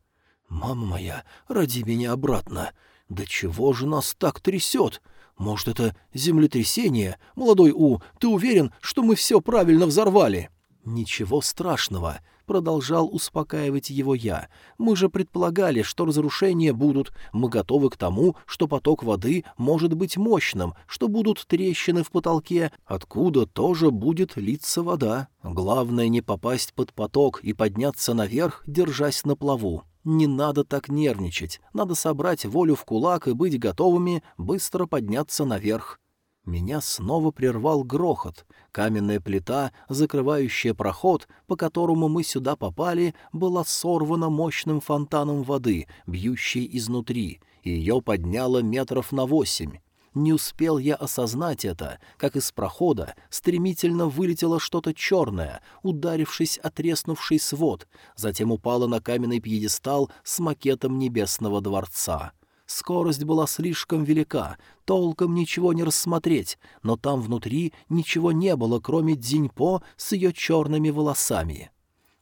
«Мама моя, роди меня обратно! Да чего же нас так трясет? Может, это землетрясение? Молодой У, ты уверен, что мы все правильно взорвали?» «Ничего страшного продолжал успокаивать его я. «Мы же предполагали, что разрушения будут. Мы готовы к тому, что поток воды может быть мощным, что будут трещины в потолке, откуда тоже будет литься вода. Главное не попасть под поток и подняться наверх, держась на плаву. Не надо так нервничать, надо собрать волю в кулак и быть готовыми быстро подняться наверх. Меня снова прервал грохот. Каменная плита, закрывающая проход, по которому мы сюда попали, была сорвана мощным фонтаном воды, бьющей изнутри, и ее подняло метров на восемь. Не успел я осознать это, как из прохода стремительно вылетело что-то черное, ударившись о треснувший свод, затем упало на каменный пьедестал с макетом небесного дворца. Скорость была слишком велика, толком ничего не рассмотреть, но там внутри ничего не было, кроме Дзиньпо с ее черными волосами.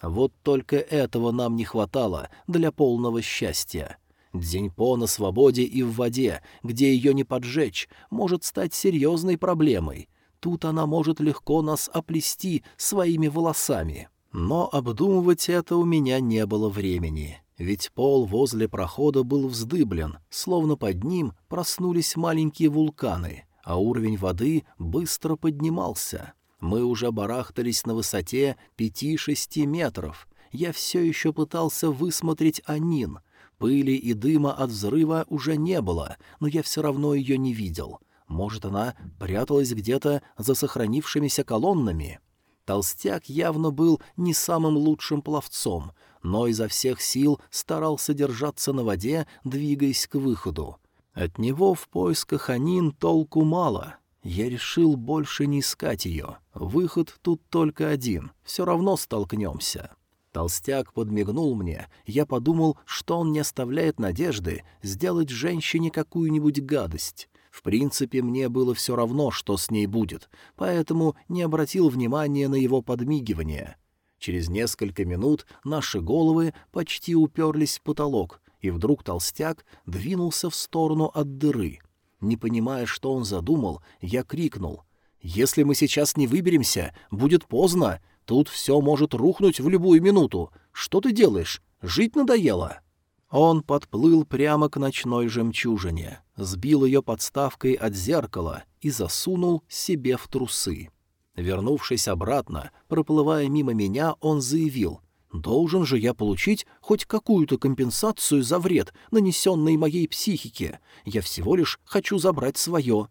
Вот только этого нам не хватало для полного счастья. Дзиньпо на свободе и в воде, где ее не поджечь, может стать серьезной проблемой. Тут она может легко нас оплести своими волосами. Но обдумывать это у меня не было времени ведь пол возле прохода был вздыблен, словно под ним проснулись маленькие вулканы, а уровень воды быстро поднимался. Мы уже барахтались на высоте пяти-шести метров. Я все еще пытался высмотреть Анин. Пыли и дыма от взрыва уже не было, но я все равно ее не видел. Может, она пряталась где-то за сохранившимися колоннами? Толстяк явно был не самым лучшим пловцом, но изо всех сил старался держаться на воде, двигаясь к выходу. От него в поисках Анин толку мало. Я решил больше не искать ее. Выход тут только один, все равно столкнемся. Толстяк подмигнул мне, я подумал, что он не оставляет надежды сделать женщине какую-нибудь гадость. В принципе, мне было все равно, что с ней будет, поэтому не обратил внимания на его подмигивание. Через несколько минут наши головы почти уперлись в потолок, и вдруг толстяк двинулся в сторону от дыры. Не понимая, что он задумал, я крикнул. «Если мы сейчас не выберемся, будет поздно. Тут все может рухнуть в любую минуту. Что ты делаешь? Жить надоело?» Он подплыл прямо к ночной жемчужине, сбил ее подставкой от зеркала и засунул себе в трусы. Вернувшись обратно, проплывая мимо меня, он заявил, «Должен же я получить хоть какую-то компенсацию за вред, нанесенный моей психике. Я всего лишь хочу забрать свое».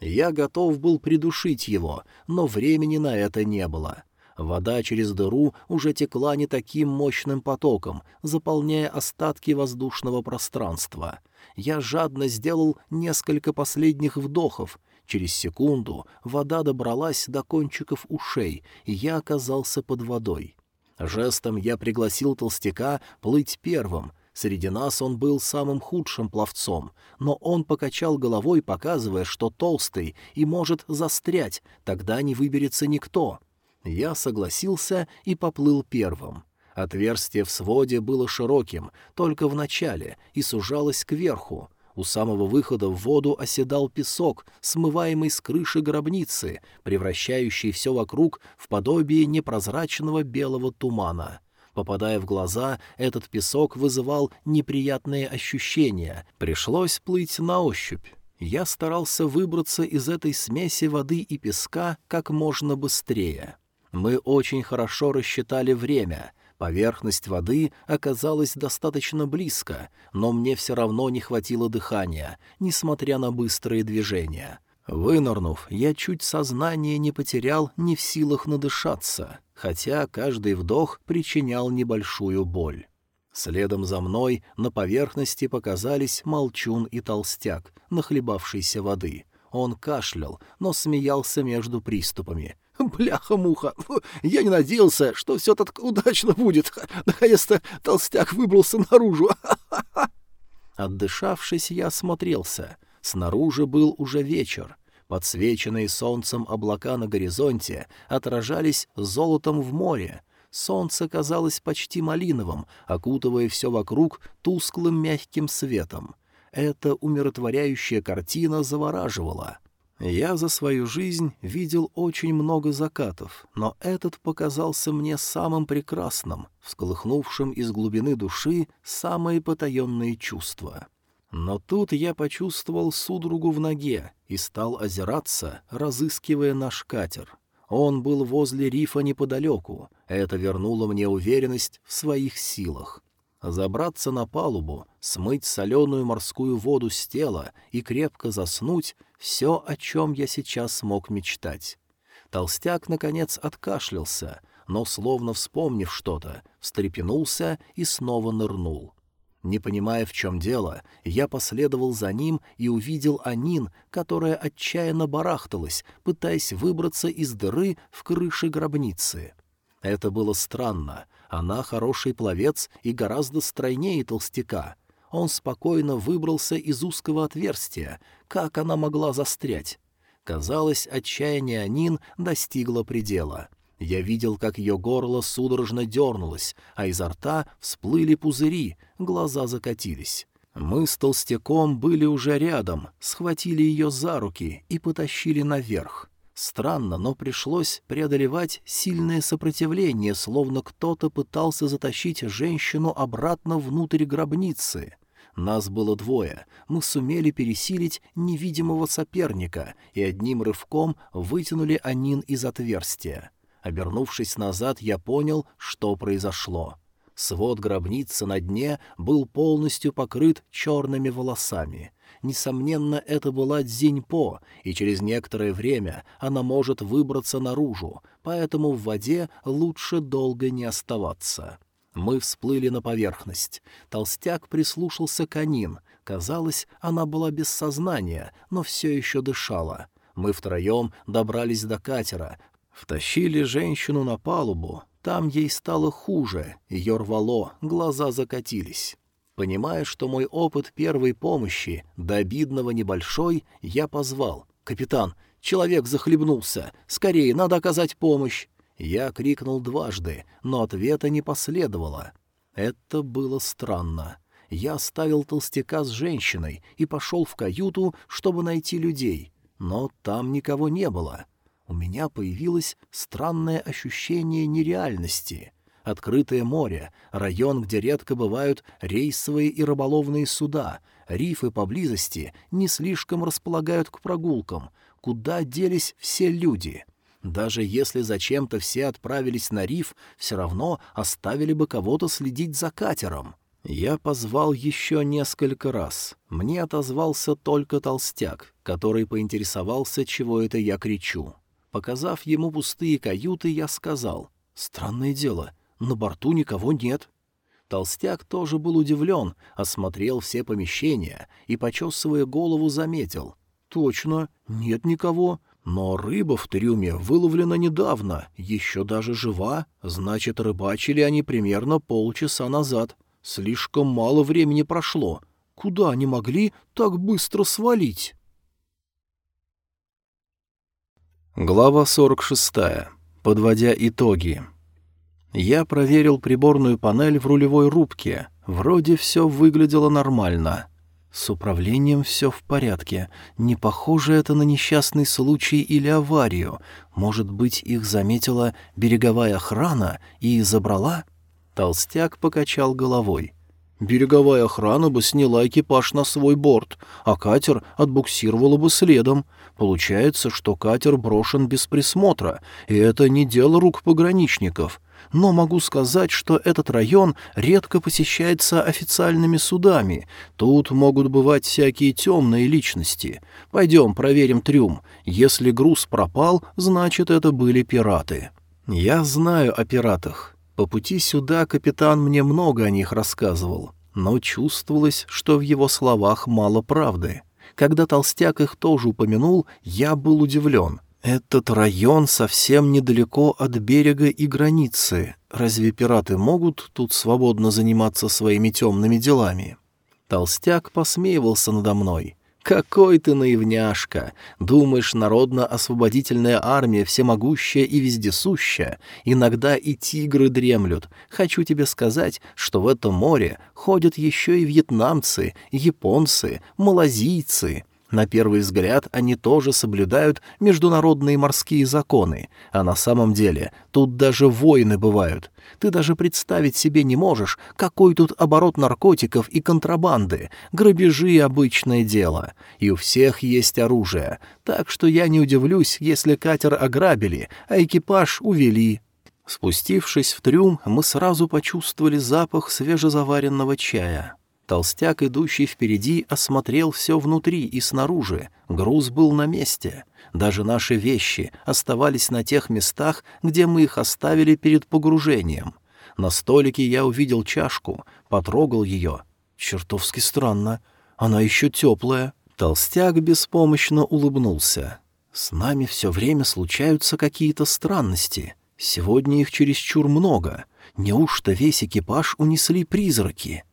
Я готов был придушить его, но времени на это не было. Вода через дыру уже текла не таким мощным потоком, заполняя остатки воздушного пространства. Я жадно сделал несколько последних вдохов, Через секунду вода добралась до кончиков ушей, и я оказался под водой. Жестом я пригласил толстяка плыть первым. Среди нас он был самым худшим пловцом, но он покачал головой, показывая, что толстый и может застрять, тогда не выберется никто. Я согласился и поплыл первым. Отверстие в своде было широким, только в начале, и сужалось кверху. У самого выхода в воду оседал песок, смываемый с крыши гробницы, превращающий все вокруг в подобие непрозрачного белого тумана. Попадая в глаза, этот песок вызывал неприятные ощущения. Пришлось плыть на ощупь. Я старался выбраться из этой смеси воды и песка как можно быстрее. Мы очень хорошо рассчитали время. Поверхность воды оказалась достаточно близко, но мне все равно не хватило дыхания, несмотря на быстрые движения. Вынырнув, я чуть сознание не потерял, не в силах надышаться, хотя каждый вдох причинял небольшую боль. Следом за мной на поверхности показались молчун и толстяк, нахлебавшийся воды. Он кашлял, но смеялся между приступами. Бляха-муха, я не надеялся, что все так удачно будет. Наконец-то толстяк выбрался наружу. Отдышавшись, я осмотрелся. Снаружи был уже вечер. Подсвеченные солнцем облака на горизонте отражались золотом в море. Солнце казалось почти малиновым, окутывая все вокруг тусклым мягким светом. Эта умиротворяющая картина завораживала — я за свою жизнь видел очень много закатов, но этот показался мне самым прекрасным, всколыхнувшим из глубины души самые потаенные чувства. Но тут я почувствовал судорогу в ноге и стал озираться, разыскивая наш катер. Он был возле рифа неподалеку, это вернуло мне уверенность в своих силах. Забраться на палубу, смыть соленую морскую воду с тела и крепко заснуть — все, о чем я сейчас мог мечтать. Толстяк, наконец, откашлялся, но, словно вспомнив что-то, встрепенулся и снова нырнул. Не понимая, в чем дело, я последовал за ним и увидел Анин, которая отчаянно барахталась, пытаясь выбраться из дыры в крыше гробницы. Это было странно — она хороший пловец и гораздо стройнее толстяка. Он спокойно выбрался из узкого отверстия. Как она могла застрять? Казалось, отчаяние Анин достигло предела. Я видел, как ее горло судорожно дернулось, а изо рта всплыли пузыри, глаза закатились. Мы с толстяком были уже рядом, схватили ее за руки и потащили наверх. Странно, но пришлось преодолевать сильное сопротивление, словно кто-то пытался затащить женщину обратно внутрь гробницы. Нас было двое, мы сумели пересилить невидимого соперника и одним рывком вытянули Анин из отверстия. Обернувшись назад, я понял, что произошло. Свод гробницы на дне был полностью покрыт черными волосами — Несомненно, это была Дзиньпо, и через некоторое время она может выбраться наружу, поэтому в воде лучше долго не оставаться. Мы всплыли на поверхность. Толстяк прислушался к Анин. Казалось, она была без сознания, но все еще дышала. Мы втроем добрались до катера, втащили женщину на палубу. Там ей стало хуже, ее рвало, глаза закатились. Понимая, что мой опыт первой помощи до обидного небольшой, я позвал. «Капитан, человек захлебнулся! Скорее, надо оказать помощь!» Я крикнул дважды, но ответа не последовало. Это было странно. Я оставил толстяка с женщиной и пошел в каюту, чтобы найти людей. Но там никого не было. У меня появилось странное ощущение нереальности — Открытое море, район, где редко бывают рейсовые и рыболовные суда, рифы поблизости не слишком располагают к прогулкам. Куда делись все люди? Даже если зачем-то все отправились на риф, все равно оставили бы кого-то следить за катером. Я позвал еще несколько раз. Мне отозвался только толстяк, который поинтересовался, чего это я кричу. Показав ему пустые каюты, я сказал, «Странное дело, на борту никого нет. Толстяк тоже был удивлен, осмотрел все помещения и, почесывая голову, заметил. «Точно, нет никого. Но рыба в трюме выловлена недавно, еще даже жива, значит, рыбачили они примерно полчаса назад. Слишком мало времени прошло. Куда они могли так быстро свалить?» Глава 46. Подводя итоги. Я проверил приборную панель в рулевой рубке. Вроде все выглядело нормально. С управлением все в порядке. Не похоже это на несчастный случай или аварию. Может быть, их заметила береговая охрана и забрала? Толстяк покачал головой. Береговая охрана бы сняла экипаж на свой борт, а катер отбуксировала бы следом. Получается, что катер брошен без присмотра, и это не дело рук пограничников. Но могу сказать, что этот район редко посещается официальными судами. Тут могут бывать всякие темные личности. Пойдем проверим трюм. Если груз пропал, значит, это были пираты. Я знаю о пиратах. По пути сюда капитан мне много о них рассказывал, но чувствовалось, что в его словах мало правды. Когда толстяк их тоже упомянул, я был удивлен. Этот район совсем недалеко от берега и границы. Разве пираты могут тут свободно заниматься своими темными делами? Толстяк посмеивался надо мной. «Какой ты наивняшка! Думаешь, народно-освободительная армия всемогущая и вездесущая? Иногда и тигры дремлют. Хочу тебе сказать, что в этом море ходят еще и вьетнамцы, японцы, малазийцы». На первый взгляд они тоже соблюдают международные морские законы, а на самом деле тут даже войны бывают. Ты даже представить себе не можешь, какой тут оборот наркотиков и контрабанды, грабежи — обычное дело. И у всех есть оружие, так что я не удивлюсь, если катер ограбили, а экипаж увели. Спустившись в трюм, мы сразу почувствовали запах свежезаваренного чая. Толстяк, идущий впереди, осмотрел все внутри и снаружи. Груз был на месте. Даже наши вещи оставались на тех местах, где мы их оставили перед погружением. На столике я увидел чашку, потрогал ее. Чертовски странно. Она еще теплая. Толстяк беспомощно улыбнулся. «С нами все время случаются какие-то странности. Сегодня их чересчур много. Неужто весь экипаж унесли призраки?»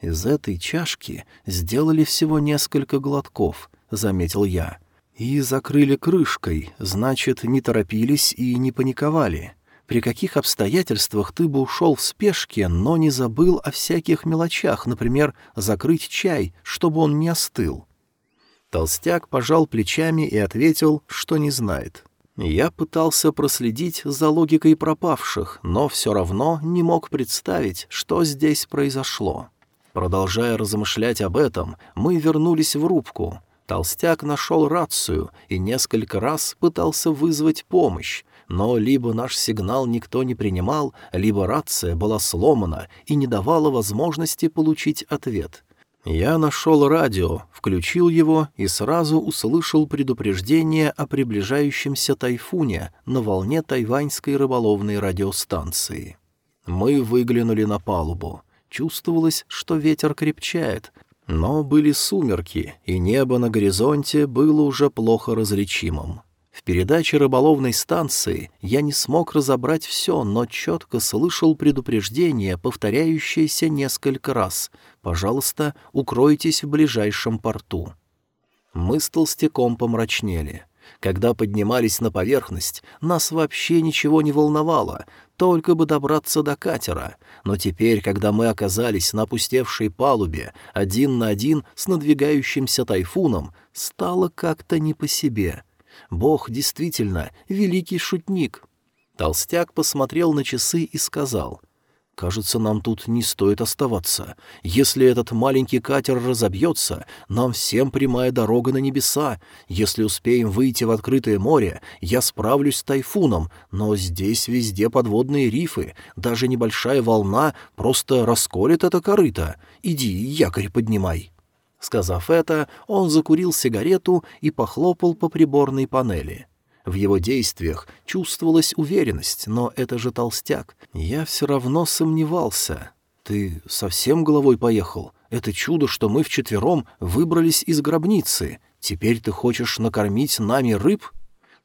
Из этой чашки сделали всего несколько глотков, — заметил я. И закрыли крышкой, значит, не торопились и не паниковали. При каких обстоятельствах ты бы ушел в спешке, но не забыл о всяких мелочах, например, закрыть чай, чтобы он не остыл? Толстяк пожал плечами и ответил, что не знает. Я пытался проследить за логикой пропавших, но все равно не мог представить, что здесь произошло. Продолжая размышлять об этом, мы вернулись в рубку. Толстяк нашел рацию и несколько раз пытался вызвать помощь, но либо наш сигнал никто не принимал, либо рация была сломана и не давала возможности получить ответ. Я нашел радио, включил его и сразу услышал предупреждение о приближающемся тайфуне на волне тайваньской рыболовной радиостанции. Мы выглянули на палубу. Чувствовалось, что ветер крепчает, но были сумерки, и небо на горизонте было уже плохо различимым. В передаче рыболовной станции я не смог разобрать все, но четко слышал предупреждение, повторяющееся несколько раз. «Пожалуйста, укройтесь в ближайшем порту». Мы с толстяком помрачнели. Когда поднимались на поверхность, нас вообще ничего не волновало, только бы добраться до катера. Но теперь, когда мы оказались на опустевшей палубе, один на один с надвигающимся тайфуном, стало как-то не по себе. Бог действительно великий шутник. Толстяк посмотрел на часы и сказал, Кажется, нам тут не стоит оставаться. Если этот маленький катер разобьется, нам всем прямая дорога на небеса. Если успеем выйти в открытое море, я справлюсь с тайфуном, но здесь везде подводные рифы, даже небольшая волна просто расколет это корыто. Иди, якорь поднимай». Сказав это, он закурил сигарету и похлопал по приборной панели. В его действиях чувствовалась уверенность, но это же толстяк. Я все равно сомневался. Ты совсем головой поехал? Это чудо, что мы вчетвером выбрались из гробницы. Теперь ты хочешь накормить нами рыб?»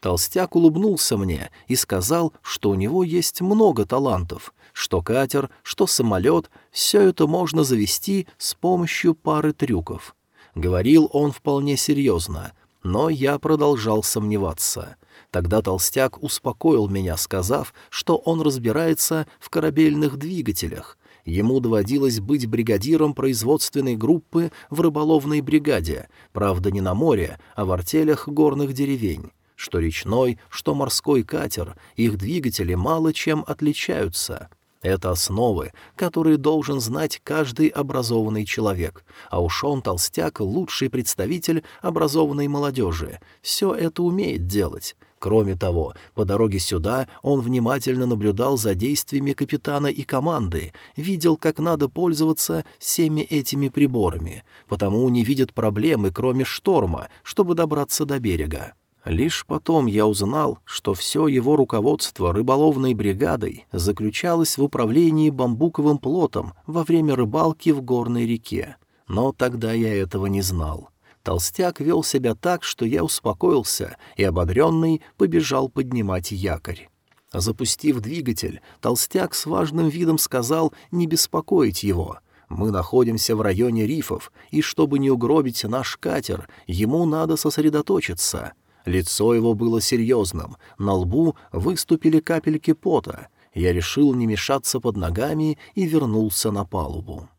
Толстяк улыбнулся мне и сказал, что у него есть много талантов, что катер, что самолет — все это можно завести с помощью пары трюков. Говорил он вполне серьезно, но я продолжал сомневаться. Тогда толстяк успокоил меня, сказав, что он разбирается в корабельных двигателях. Ему доводилось быть бригадиром производственной группы в рыболовной бригаде, правда, не на море, а в артелях горных деревень. Что речной, что морской катер, их двигатели мало чем отличаются. Это основы, которые должен знать каждый образованный человек, а уж он, толстяк, лучший представитель образованной молодежи, все это умеет делать. Кроме того, по дороге сюда он внимательно наблюдал за действиями капитана и команды, видел, как надо пользоваться всеми этими приборами, потому не видит проблемы, кроме шторма, чтобы добраться до берега. Лишь потом я узнал, что все его руководство рыболовной бригадой заключалось в управлении бамбуковым плотом во время рыбалки в горной реке. Но тогда я этого не знал. Толстяк вел себя так, что я успокоился и, ободренный, побежал поднимать якорь. Запустив двигатель, толстяк с важным видом сказал не беспокоить его. Мы находимся в районе рифов, и чтобы не угробить наш катер, ему надо сосредоточиться — Лицо его было серьезным, на лбу выступили капельки пота. Я решил не мешаться под ногами и вернулся на палубу.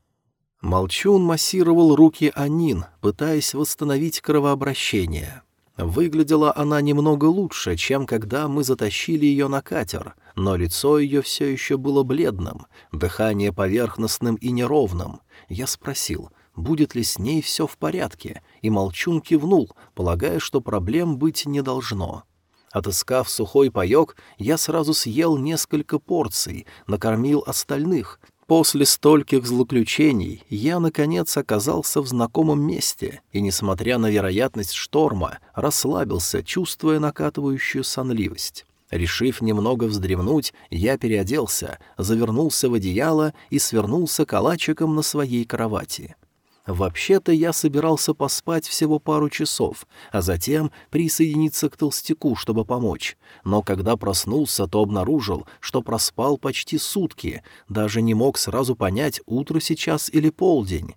Молчун массировал руки Анин, пытаясь восстановить кровообращение. Выглядела она немного лучше, чем когда мы затащили ее на катер, но лицо ее все еще было бледным, дыхание поверхностным и неровным. Я спросил, будет ли с ней все в порядке, и Молчун кивнул, полагая, что проблем быть не должно. Отыскав сухой паек, я сразу съел несколько порций, накормил остальных. После стольких злоключений я, наконец, оказался в знакомом месте и, несмотря на вероятность шторма, расслабился, чувствуя накатывающую сонливость. Решив немного вздремнуть, я переоделся, завернулся в одеяло и свернулся калачиком на своей кровати. Вообще-то я собирался поспать всего пару часов, а затем присоединиться к толстяку, чтобы помочь. Но когда проснулся, то обнаружил, что проспал почти сутки, даже не мог сразу понять, утро сейчас или полдень.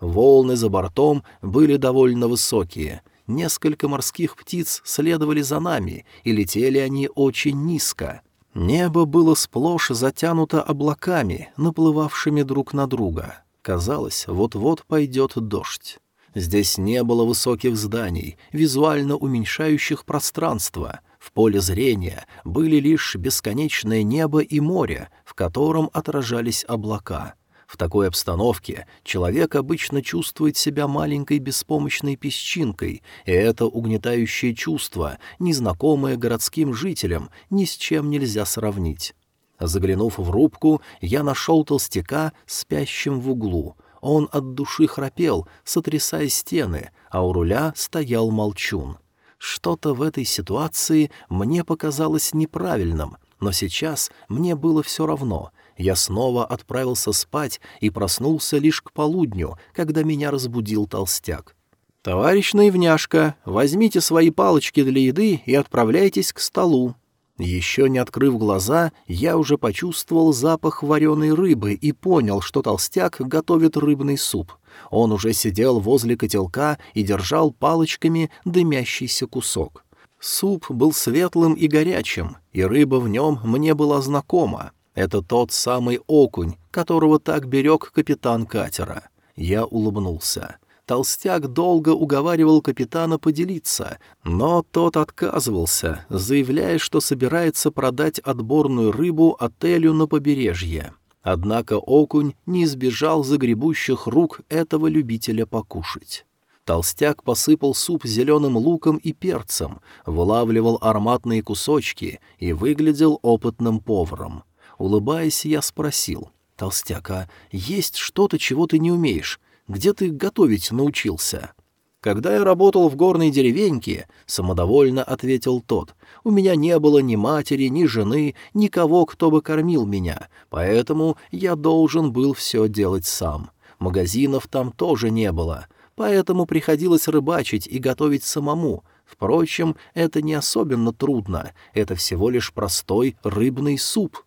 Волны за бортом были довольно высокие. Несколько морских птиц следовали за нами, и летели они очень низко. Небо было сплошь затянуто облаками, наплывавшими друг на друга. Казалось, вот-вот пойдет дождь. Здесь не было высоких зданий, визуально уменьшающих пространство. В поле зрения были лишь бесконечное небо и море, в котором отражались облака. В такой обстановке человек обычно чувствует себя маленькой беспомощной песчинкой, и это угнетающее чувство, незнакомое городским жителям, ни с чем нельзя сравнить. Заглянув в рубку, я нашел толстяка, спящим в углу. Он от души храпел, сотрясая стены, а у руля стоял молчун. Что-то в этой ситуации мне показалось неправильным, но сейчас мне было все равно. Я снова отправился спать и проснулся лишь к полудню, когда меня разбудил толстяк. «Товарищ Наивняшка, возьмите свои палочки для еды и отправляйтесь к столу», еще не открыв глаза, я уже почувствовал запах вареной рыбы и понял, что толстяк готовит рыбный суп. Он уже сидел возле котелка и держал палочками дымящийся кусок. Суп был светлым и горячим, и рыба в нем мне была знакома. Это тот самый окунь, которого так берег капитан катера. Я улыбнулся. Толстяк долго уговаривал капитана поделиться, но тот отказывался, заявляя, что собирается продать отборную рыбу отелю на побережье. Однако окунь не избежал загребущих рук этого любителя покушать. Толстяк посыпал суп зеленым луком и перцем, вылавливал ароматные кусочки и выглядел опытным поваром. Улыбаясь, я спросил, «Толстяк, а есть что-то, чего ты не умеешь? Где ты готовить научился?» «Когда я работал в горной деревеньке», — самодовольно ответил тот, — «у меня не было ни матери, ни жены, никого, кто бы кормил меня, поэтому я должен был все делать сам. Магазинов там тоже не было, поэтому приходилось рыбачить и готовить самому. Впрочем, это не особенно трудно, это всего лишь простой рыбный суп».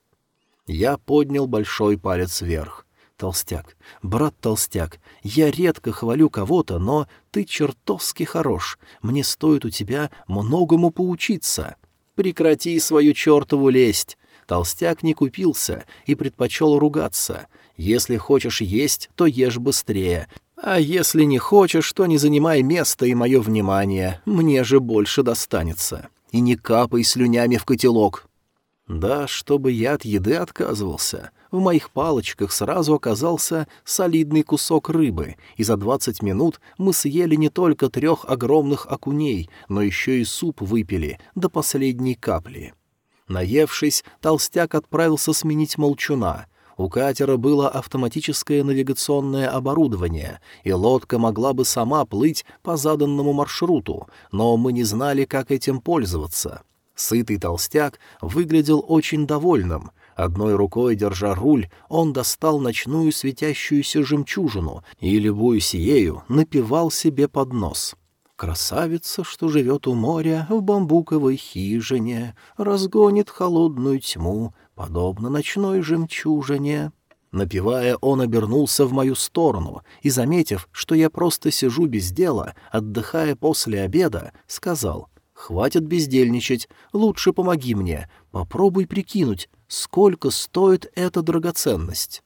Я поднял большой палец вверх. Толстяк, брат Толстяк, я редко хвалю кого-то, но ты чертовски хорош. Мне стоит у тебя многому поучиться. Прекрати свою чертову лесть. Толстяк не купился и предпочел ругаться. Если хочешь есть, то ешь быстрее. А если не хочешь, то не занимай место и мое внимание. Мне же больше достанется. И не капай слюнями в котелок. Да, чтобы я от еды отказывался. В моих палочках сразу оказался солидный кусок рыбы, и за двадцать минут мы съели не только трех огромных окуней, но еще и суп выпили до последней капли. Наевшись, толстяк отправился сменить молчуна. У катера было автоматическое навигационное оборудование, и лодка могла бы сама плыть по заданному маршруту, но мы не знали, как этим пользоваться. Сытый толстяк выглядел очень довольным. Одной рукой, держа руль, он достал ночную светящуюся жемчужину и, любуясь ею, напевал себе под нос. Красавица, что живет у моря в бамбуковой хижине, разгонит холодную тьму, подобно ночной жемчужине. Напевая, он обернулся в мою сторону и, заметив, что я просто сижу без дела, отдыхая после обеда, сказал, «Хватит бездельничать, лучше помоги мне, попробуй прикинуть, сколько стоит эта драгоценность».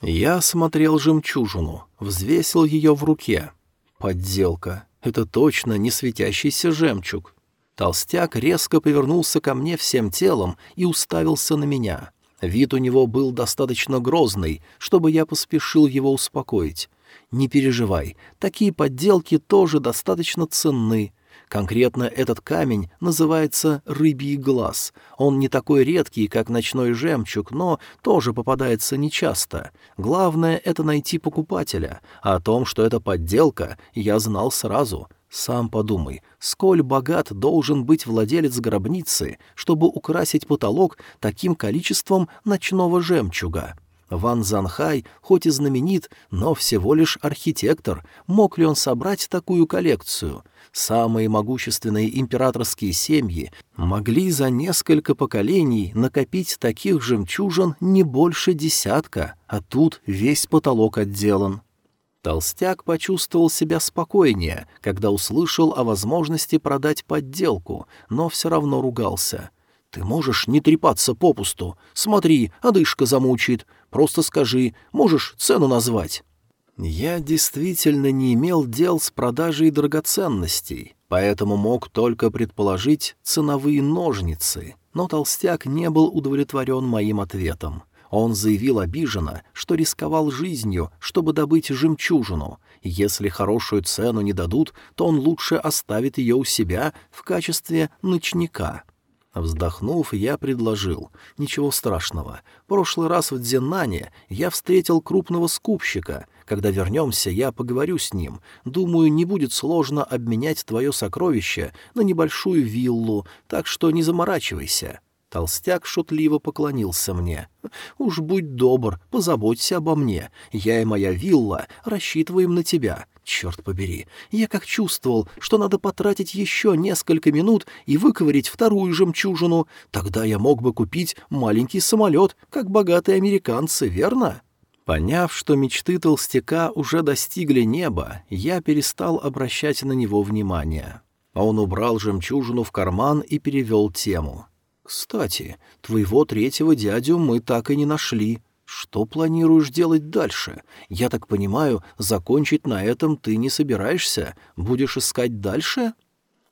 Я смотрел жемчужину, взвесил ее в руке. Подделка. Это точно не светящийся жемчуг. Толстяк резко повернулся ко мне всем телом и уставился на меня. Вид у него был достаточно грозный, чтобы я поспешил его успокоить. «Не переживай, такие подделки тоже достаточно ценны. Конкретно этот камень называется «рыбий глаз». Он не такой редкий, как ночной жемчуг, но тоже попадается нечасто. Главное — это найти покупателя, а о том, что это подделка, я знал сразу. Сам подумай, сколь богат должен быть владелец гробницы, чтобы украсить потолок таким количеством ночного жемчуга. Ван Занхай, хоть и знаменит, но всего лишь архитектор, мог ли он собрать такую коллекцию? Самые могущественные императорские семьи могли за несколько поколений накопить таких жемчужин не больше десятка, а тут весь потолок отделан. Толстяк почувствовал себя спокойнее, когда услышал о возможности продать подделку, но все равно ругался. «Ты можешь не трепаться попусту? Смотри, одышка замучает. Просто скажи, можешь цену назвать?» Я действительно не имел дел с продажей драгоценностей, поэтому мог только предположить ценовые ножницы, но толстяк не был удовлетворен моим ответом. Он заявил обиженно, что рисковал жизнью, чтобы добыть жемчужину. Если хорошую цену не дадут, то он лучше оставит ее у себя в качестве ночника. Вздохнув, я предложил. Ничего страшного. Прошлый раз в Дзеннане я встретил крупного скупщика. Когда вернемся, я поговорю с ним. Думаю, не будет сложно обменять твое сокровище на небольшую виллу, так что не заморачивайся». Толстяк шутливо поклонился мне. «Уж будь добр, позаботься обо мне. Я и моя вилла рассчитываем на тебя. Черт побери, я как чувствовал, что надо потратить еще несколько минут и выковырить вторую жемчужину. Тогда я мог бы купить маленький самолет, как богатые американцы, верно? Поняв, что мечты толстяка уже достигли неба, я перестал обращать на него внимание. Он убрал жемчужину в карман и перевел тему. «Кстати, твоего третьего дядю мы так и не нашли. Что планируешь делать дальше? Я так понимаю, закончить на этом ты не собираешься? Будешь искать дальше?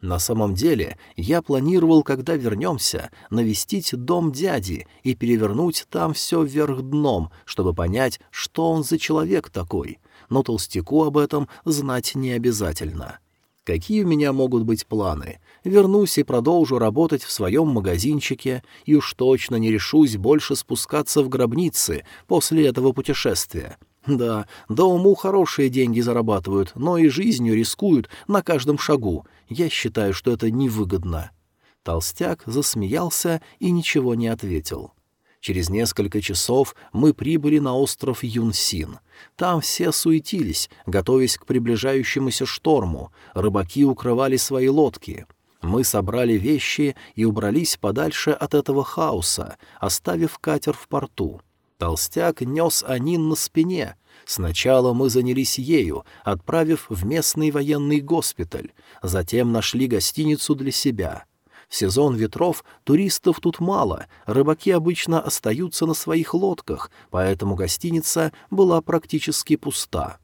На самом деле, я планировал, когда вернемся, навестить дом дяди и перевернуть там все вверх дном, чтобы понять, что он за человек такой. Но толстяку об этом знать не обязательно. Какие у меня могут быть планы? Вернусь и продолжу работать в своем магазинчике, и уж точно не решусь больше спускаться в гробницы после этого путешествия. Да, дому хорошие деньги зарабатывают, но и жизнью рискуют на каждом шагу. Я считаю, что это невыгодно». Толстяк засмеялся и ничего не ответил. Через несколько часов мы прибыли на остров Юнсин. Там все суетились, готовясь к приближающемуся шторму. Рыбаки укрывали свои лодки. Мы собрали вещи и убрались подальше от этого хаоса, оставив катер в порту. Толстяк нес Анин на спине. Сначала мы занялись ею, отправив в местный военный госпиталь. Затем нашли гостиницу для себя — в сезон ветров туристов тут мало, рыбаки обычно остаются на своих лодках, поэтому гостиница была практически пуста.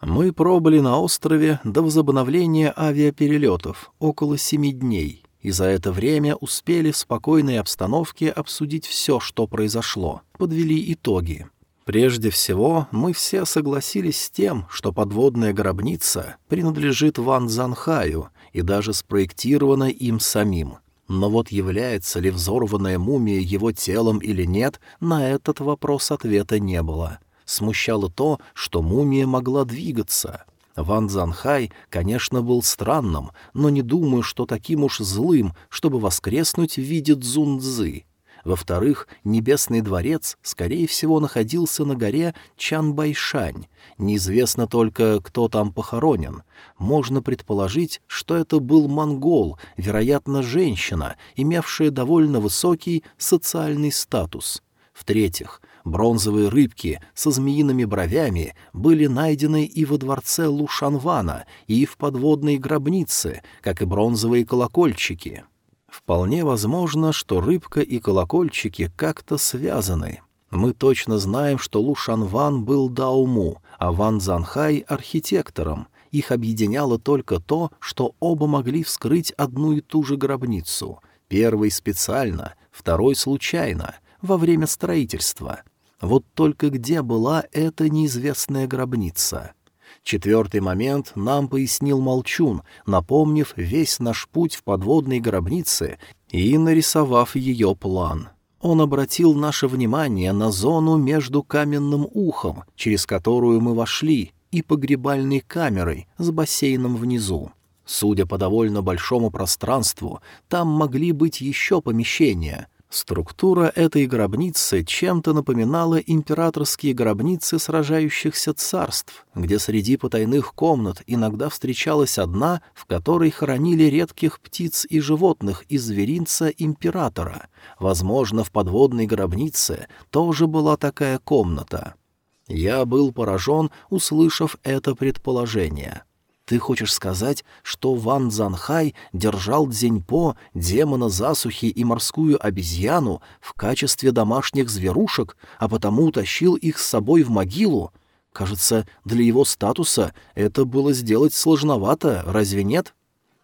Мы пробыли на острове до возобновления авиаперелетов около семи дней. И за это время успели в спокойной обстановке обсудить все, что произошло, подвели итоги. Прежде всего, мы все согласились с тем, что подводная гробница принадлежит Ван Занхаю и даже спроектирована им самим. Но вот является ли взорванная мумия его телом или нет, на этот вопрос ответа не было. Смущало то, что мумия могла двигаться. Ван Занхай, конечно, был странным, но не думаю, что таким уж злым, чтобы воскреснуть в виде Цзунцзы. Во-вторых, Небесный дворец, скорее всего, находился на горе Чанбайшань. Неизвестно только, кто там похоронен. Можно предположить, что это был монгол, вероятно, женщина, имевшая довольно высокий социальный статус. В-третьих, Бронзовые рыбки со змеиными бровями были найдены и во дворце Лушанвана, и в подводной гробнице, как и бронзовые колокольчики. Вполне возможно, что рыбка и колокольчики как-то связаны. Мы точно знаем, что Лушанван был Дауму, а Ван Занхай — архитектором. Их объединяло только то, что оба могли вскрыть одну и ту же гробницу. Первый специально, второй случайно, во время строительства. Вот только где была эта неизвестная гробница? Четвертый момент нам пояснил Молчун, напомнив весь наш путь в подводной гробнице и нарисовав ее план. Он обратил наше внимание на зону между каменным ухом, через которую мы вошли, и погребальной камерой с бассейном внизу. Судя по довольно большому пространству, там могли быть еще помещения, Структура этой гробницы чем-то напоминала императорские гробницы сражающихся царств, где среди потайных комнат иногда встречалась одна, в которой хоронили редких птиц и животных из зверинца императора. Возможно, в подводной гробнице тоже была такая комната. Я был поражен, услышав это предположение. Ты хочешь сказать, что Ван Занхай держал Дзеньпо, демона засухи и морскую обезьяну в качестве домашних зверушек, а потому утащил их с собой в могилу? Кажется, для его статуса это было сделать сложновато, разве нет?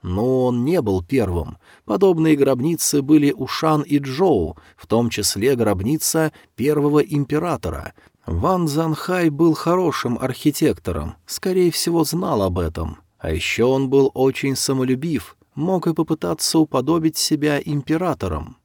Но он не был первым. Подобные гробницы были у Шан и Джоу, в том числе гробница первого императора, Ван Занхай был хорошим архитектором, скорее всего, знал об этом. А еще он был очень самолюбив, мог и попытаться уподобить себя императором.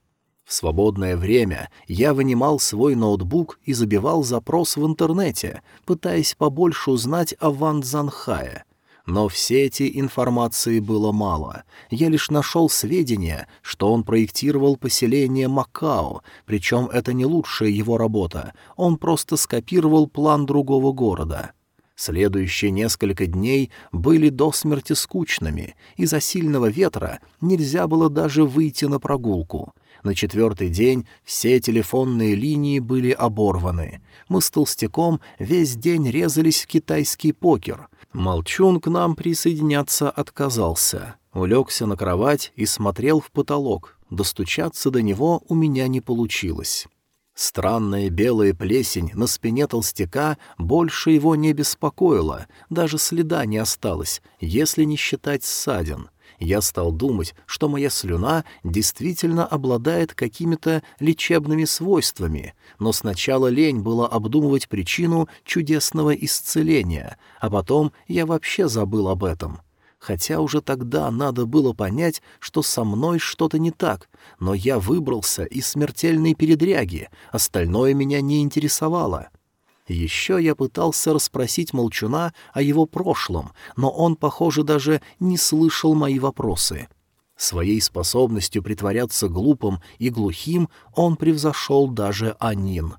В свободное время я вынимал свой ноутбук и забивал запрос в интернете, пытаясь побольше узнать о Ван Занхае — но все эти информации было мало. Я лишь нашел сведения, что он проектировал поселение Макао, причем это не лучшая его работа, он просто скопировал план другого города. Следующие несколько дней были до смерти скучными, из-за сильного ветра нельзя было даже выйти на прогулку. На четвертый день все телефонные линии были оборваны. Мы с Толстяком весь день резались в китайский покер. Молчун к нам присоединяться отказался. Улегся на кровать и смотрел в потолок. Достучаться до него у меня не получилось. Странная белая плесень на спине толстяка больше его не беспокоила, даже следа не осталось, если не считать ссадин. Я стал думать, что моя слюна действительно обладает какими-то лечебными свойствами, но сначала лень было обдумывать причину чудесного исцеления, а потом я вообще забыл об этом. Хотя уже тогда надо было понять, что со мной что-то не так, но я выбрался из смертельной передряги, остальное меня не интересовало. Еще я пытался расспросить Молчуна о его прошлом, но он, похоже, даже не слышал мои вопросы. Своей способностью притворяться глупым и глухим он превзошел даже Анин.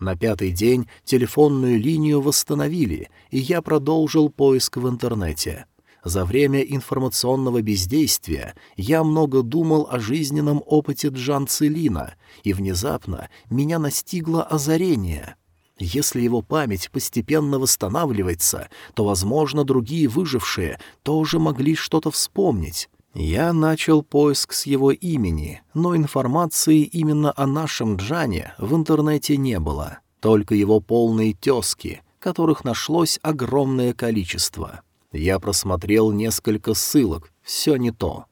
На пятый день телефонную линию восстановили, и я продолжил поиск в интернете. За время информационного бездействия я много думал о жизненном опыте Джан Целина, и внезапно меня настигло озарение — если его память постепенно восстанавливается, то, возможно, другие выжившие тоже могли что-то вспомнить. Я начал поиск с его имени, но информации именно о нашем Джане в интернете не было, только его полные тезки, которых нашлось огромное количество. Я просмотрел несколько ссылок, все не то.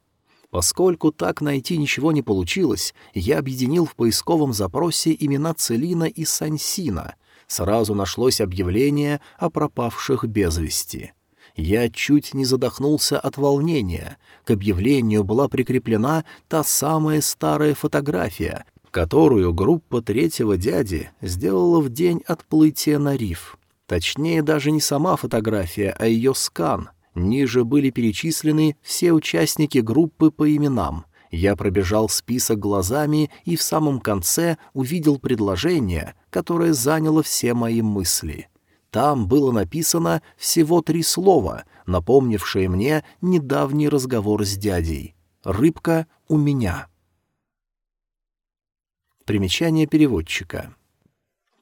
Поскольку так найти ничего не получилось, я объединил в поисковом запросе имена Целина и Сансина. Сразу нашлось объявление о пропавших без вести. Я чуть не задохнулся от волнения. К объявлению была прикреплена та самая старая фотография, которую группа третьего дяди сделала в день отплытия на риф. Точнее, даже не сама фотография, а ее скан. Ниже были перечислены все участники группы по именам. Я пробежал список глазами и в самом конце увидел предложение, которое заняло все мои мысли — там было написано всего три слова, напомнившие мне недавний разговор с дядей. «Рыбка у меня». Примечание переводчика.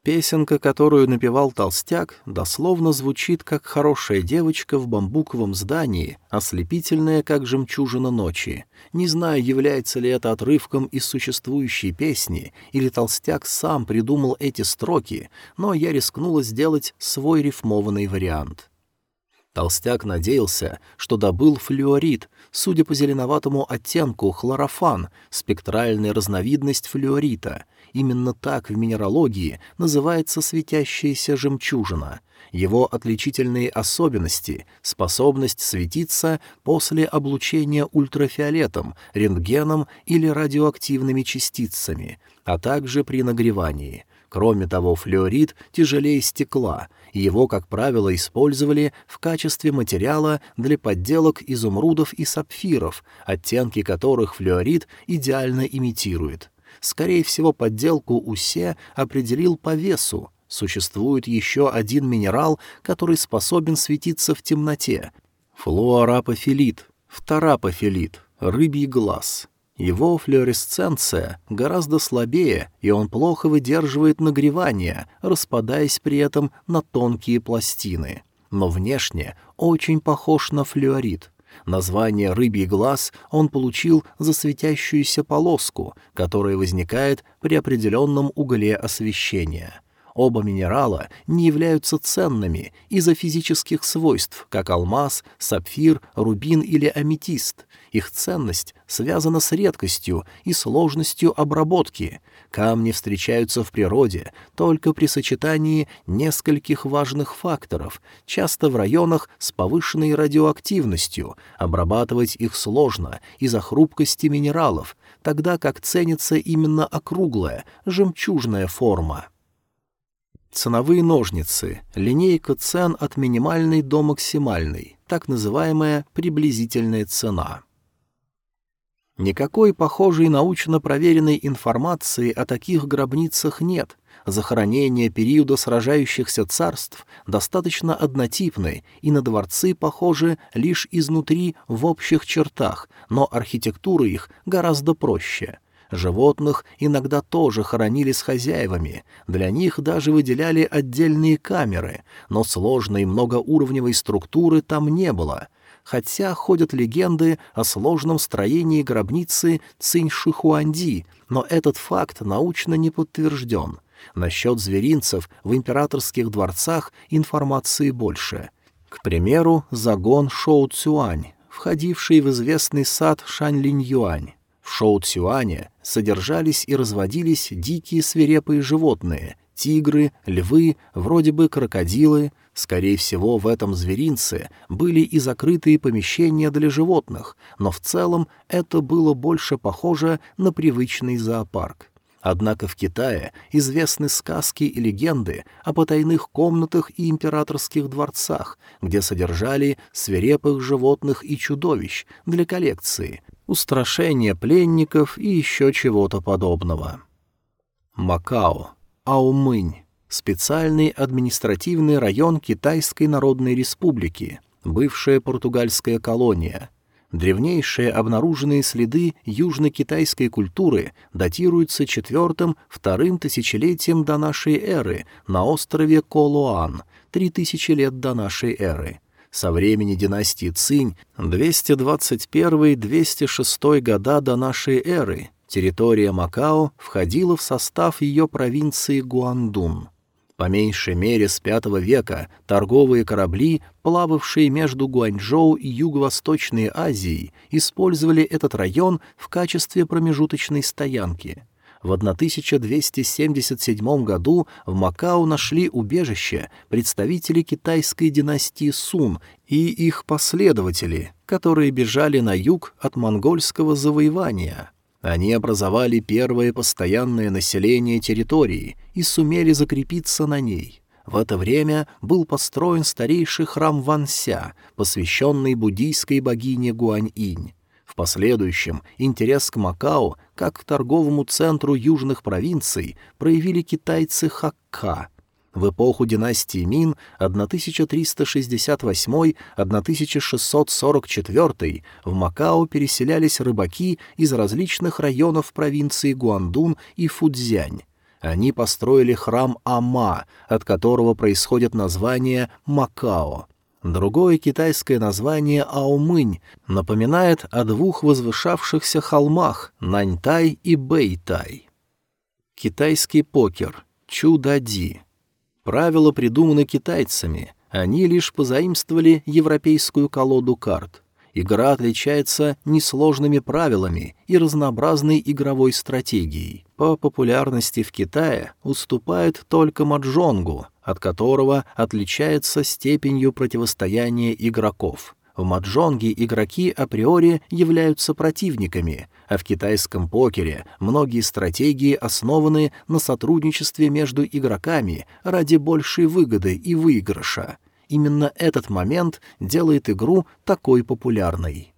Песенка, которую напевал толстяк, дословно звучит как хорошая девочка в бамбуковом здании, ослепительная, как жемчужина ночи. Не знаю, является ли это отрывком из существующей песни, или толстяк сам придумал эти строки, но я рискнула сделать свой рифмованный вариант. Толстяк надеялся, что добыл флюорит, судя по зеленоватому оттенку хлорофан, спектральная разновидность флюорита, Именно так в минералогии называется светящаяся жемчужина. Его отличительные особенности — способность светиться после облучения ультрафиолетом, рентгеном или радиоактивными частицами, а также при нагревании. Кроме того, флюорит тяжелее стекла, и его, как правило, использовали в качестве материала для подделок изумрудов и сапфиров, оттенки которых флюорит идеально имитирует. Скорее всего, подделку Усе определил по весу. Существует еще один минерал, который способен светиться в темноте. Флуорапофилит, вторапофилит, рыбий глаз. Его флуоресценция гораздо слабее, и он плохо выдерживает нагревание, распадаясь при этом на тонкие пластины. Но внешне очень похож на флюорит. Название «рыбий глаз» он получил за светящуюся полоску, которая возникает при определенном угле освещения. Оба минерала не являются ценными из-за физических свойств, как алмаз, сапфир, рубин или аметист. Их ценность связана с редкостью и сложностью обработки. Камни встречаются в природе только при сочетании нескольких важных факторов, часто в районах с повышенной радиоактивностью. Обрабатывать их сложно из-за хрупкости минералов, тогда как ценится именно округлая, жемчужная форма. Ценовые ножницы, линейка цен от минимальной до максимальной, так называемая приблизительная цена. Никакой похожей научно проверенной информации о таких гробницах нет. Захоронения периода сражающихся царств достаточно однотипны, и на дворцы похожи лишь изнутри в общих чертах, но архитектура их гораздо проще — Животных иногда тоже хоронили с хозяевами, для них даже выделяли отдельные камеры, но сложной многоуровневой структуры там не было, хотя ходят легенды о сложном строении гробницы Циньшихуанди, но этот факт научно не подтвержден. Насчет зверинцев в императорских дворцах информации больше. К примеру, загон Шоу Цюань, входивший в известный сад Шаньлинь-Юань. В Шоу-Цюане содержались и разводились дикие свирепые животные — тигры, львы, вроде бы крокодилы. Скорее всего, в этом зверинце были и закрытые помещения для животных, но в целом это было больше похоже на привычный зоопарк. Однако в Китае известны сказки и легенды о потайных комнатах и императорских дворцах, где содержали свирепых животных и чудовищ для коллекции, устрашения пленников и еще чего-то подобного. Макао. Аумынь. Специальный административный район Китайской Народной Республики, бывшая португальская колония. Древнейшие обнаруженные следы южно-китайской культуры датируются четвертым-вторым тысячелетием до нашей эры на острове Колуан, три тысячи лет до нашей эры — со времени династии Цинь 221-206 года до нашей эры территория Макао входила в состав ее провинции Гуандун. По меньшей мере с V века торговые корабли, плававшие между Гуанчжоу и Юго-Восточной Азией, использовали этот район в качестве промежуточной стоянки. В 1277 году в Макао нашли убежище представители китайской династии Сун и их последователи, которые бежали на юг от монгольского завоевания. Они образовали первое постоянное население территории и сумели закрепиться на ней. В это время был построен старейший храм Ванся, посвященный буддийской богине Гуань-инь. В последующем интерес к Макао, как к торговому центру южных провинций, проявили китайцы Хакка. В эпоху династии Мин 1368-1644 в Макао переселялись рыбаки из различных районов провинции Гуандун и Фудзянь. Они построили храм Ама, от которого происходит название Макао. Другое китайское название Аомынь напоминает о двух возвышавшихся холмах Наньтай и Бэйтай. Китайский покер Чудади. Правила придуманы китайцами, они лишь позаимствовали европейскую колоду карт. Игра отличается несложными правилами и разнообразной игровой стратегией. По популярности в Китае уступает только маджонгу, от которого отличается степенью противостояния игроков. В маджонге игроки априори являются противниками, а в китайском покере многие стратегии основаны на сотрудничестве между игроками ради большей выгоды и выигрыша. Именно этот момент делает игру такой популярной.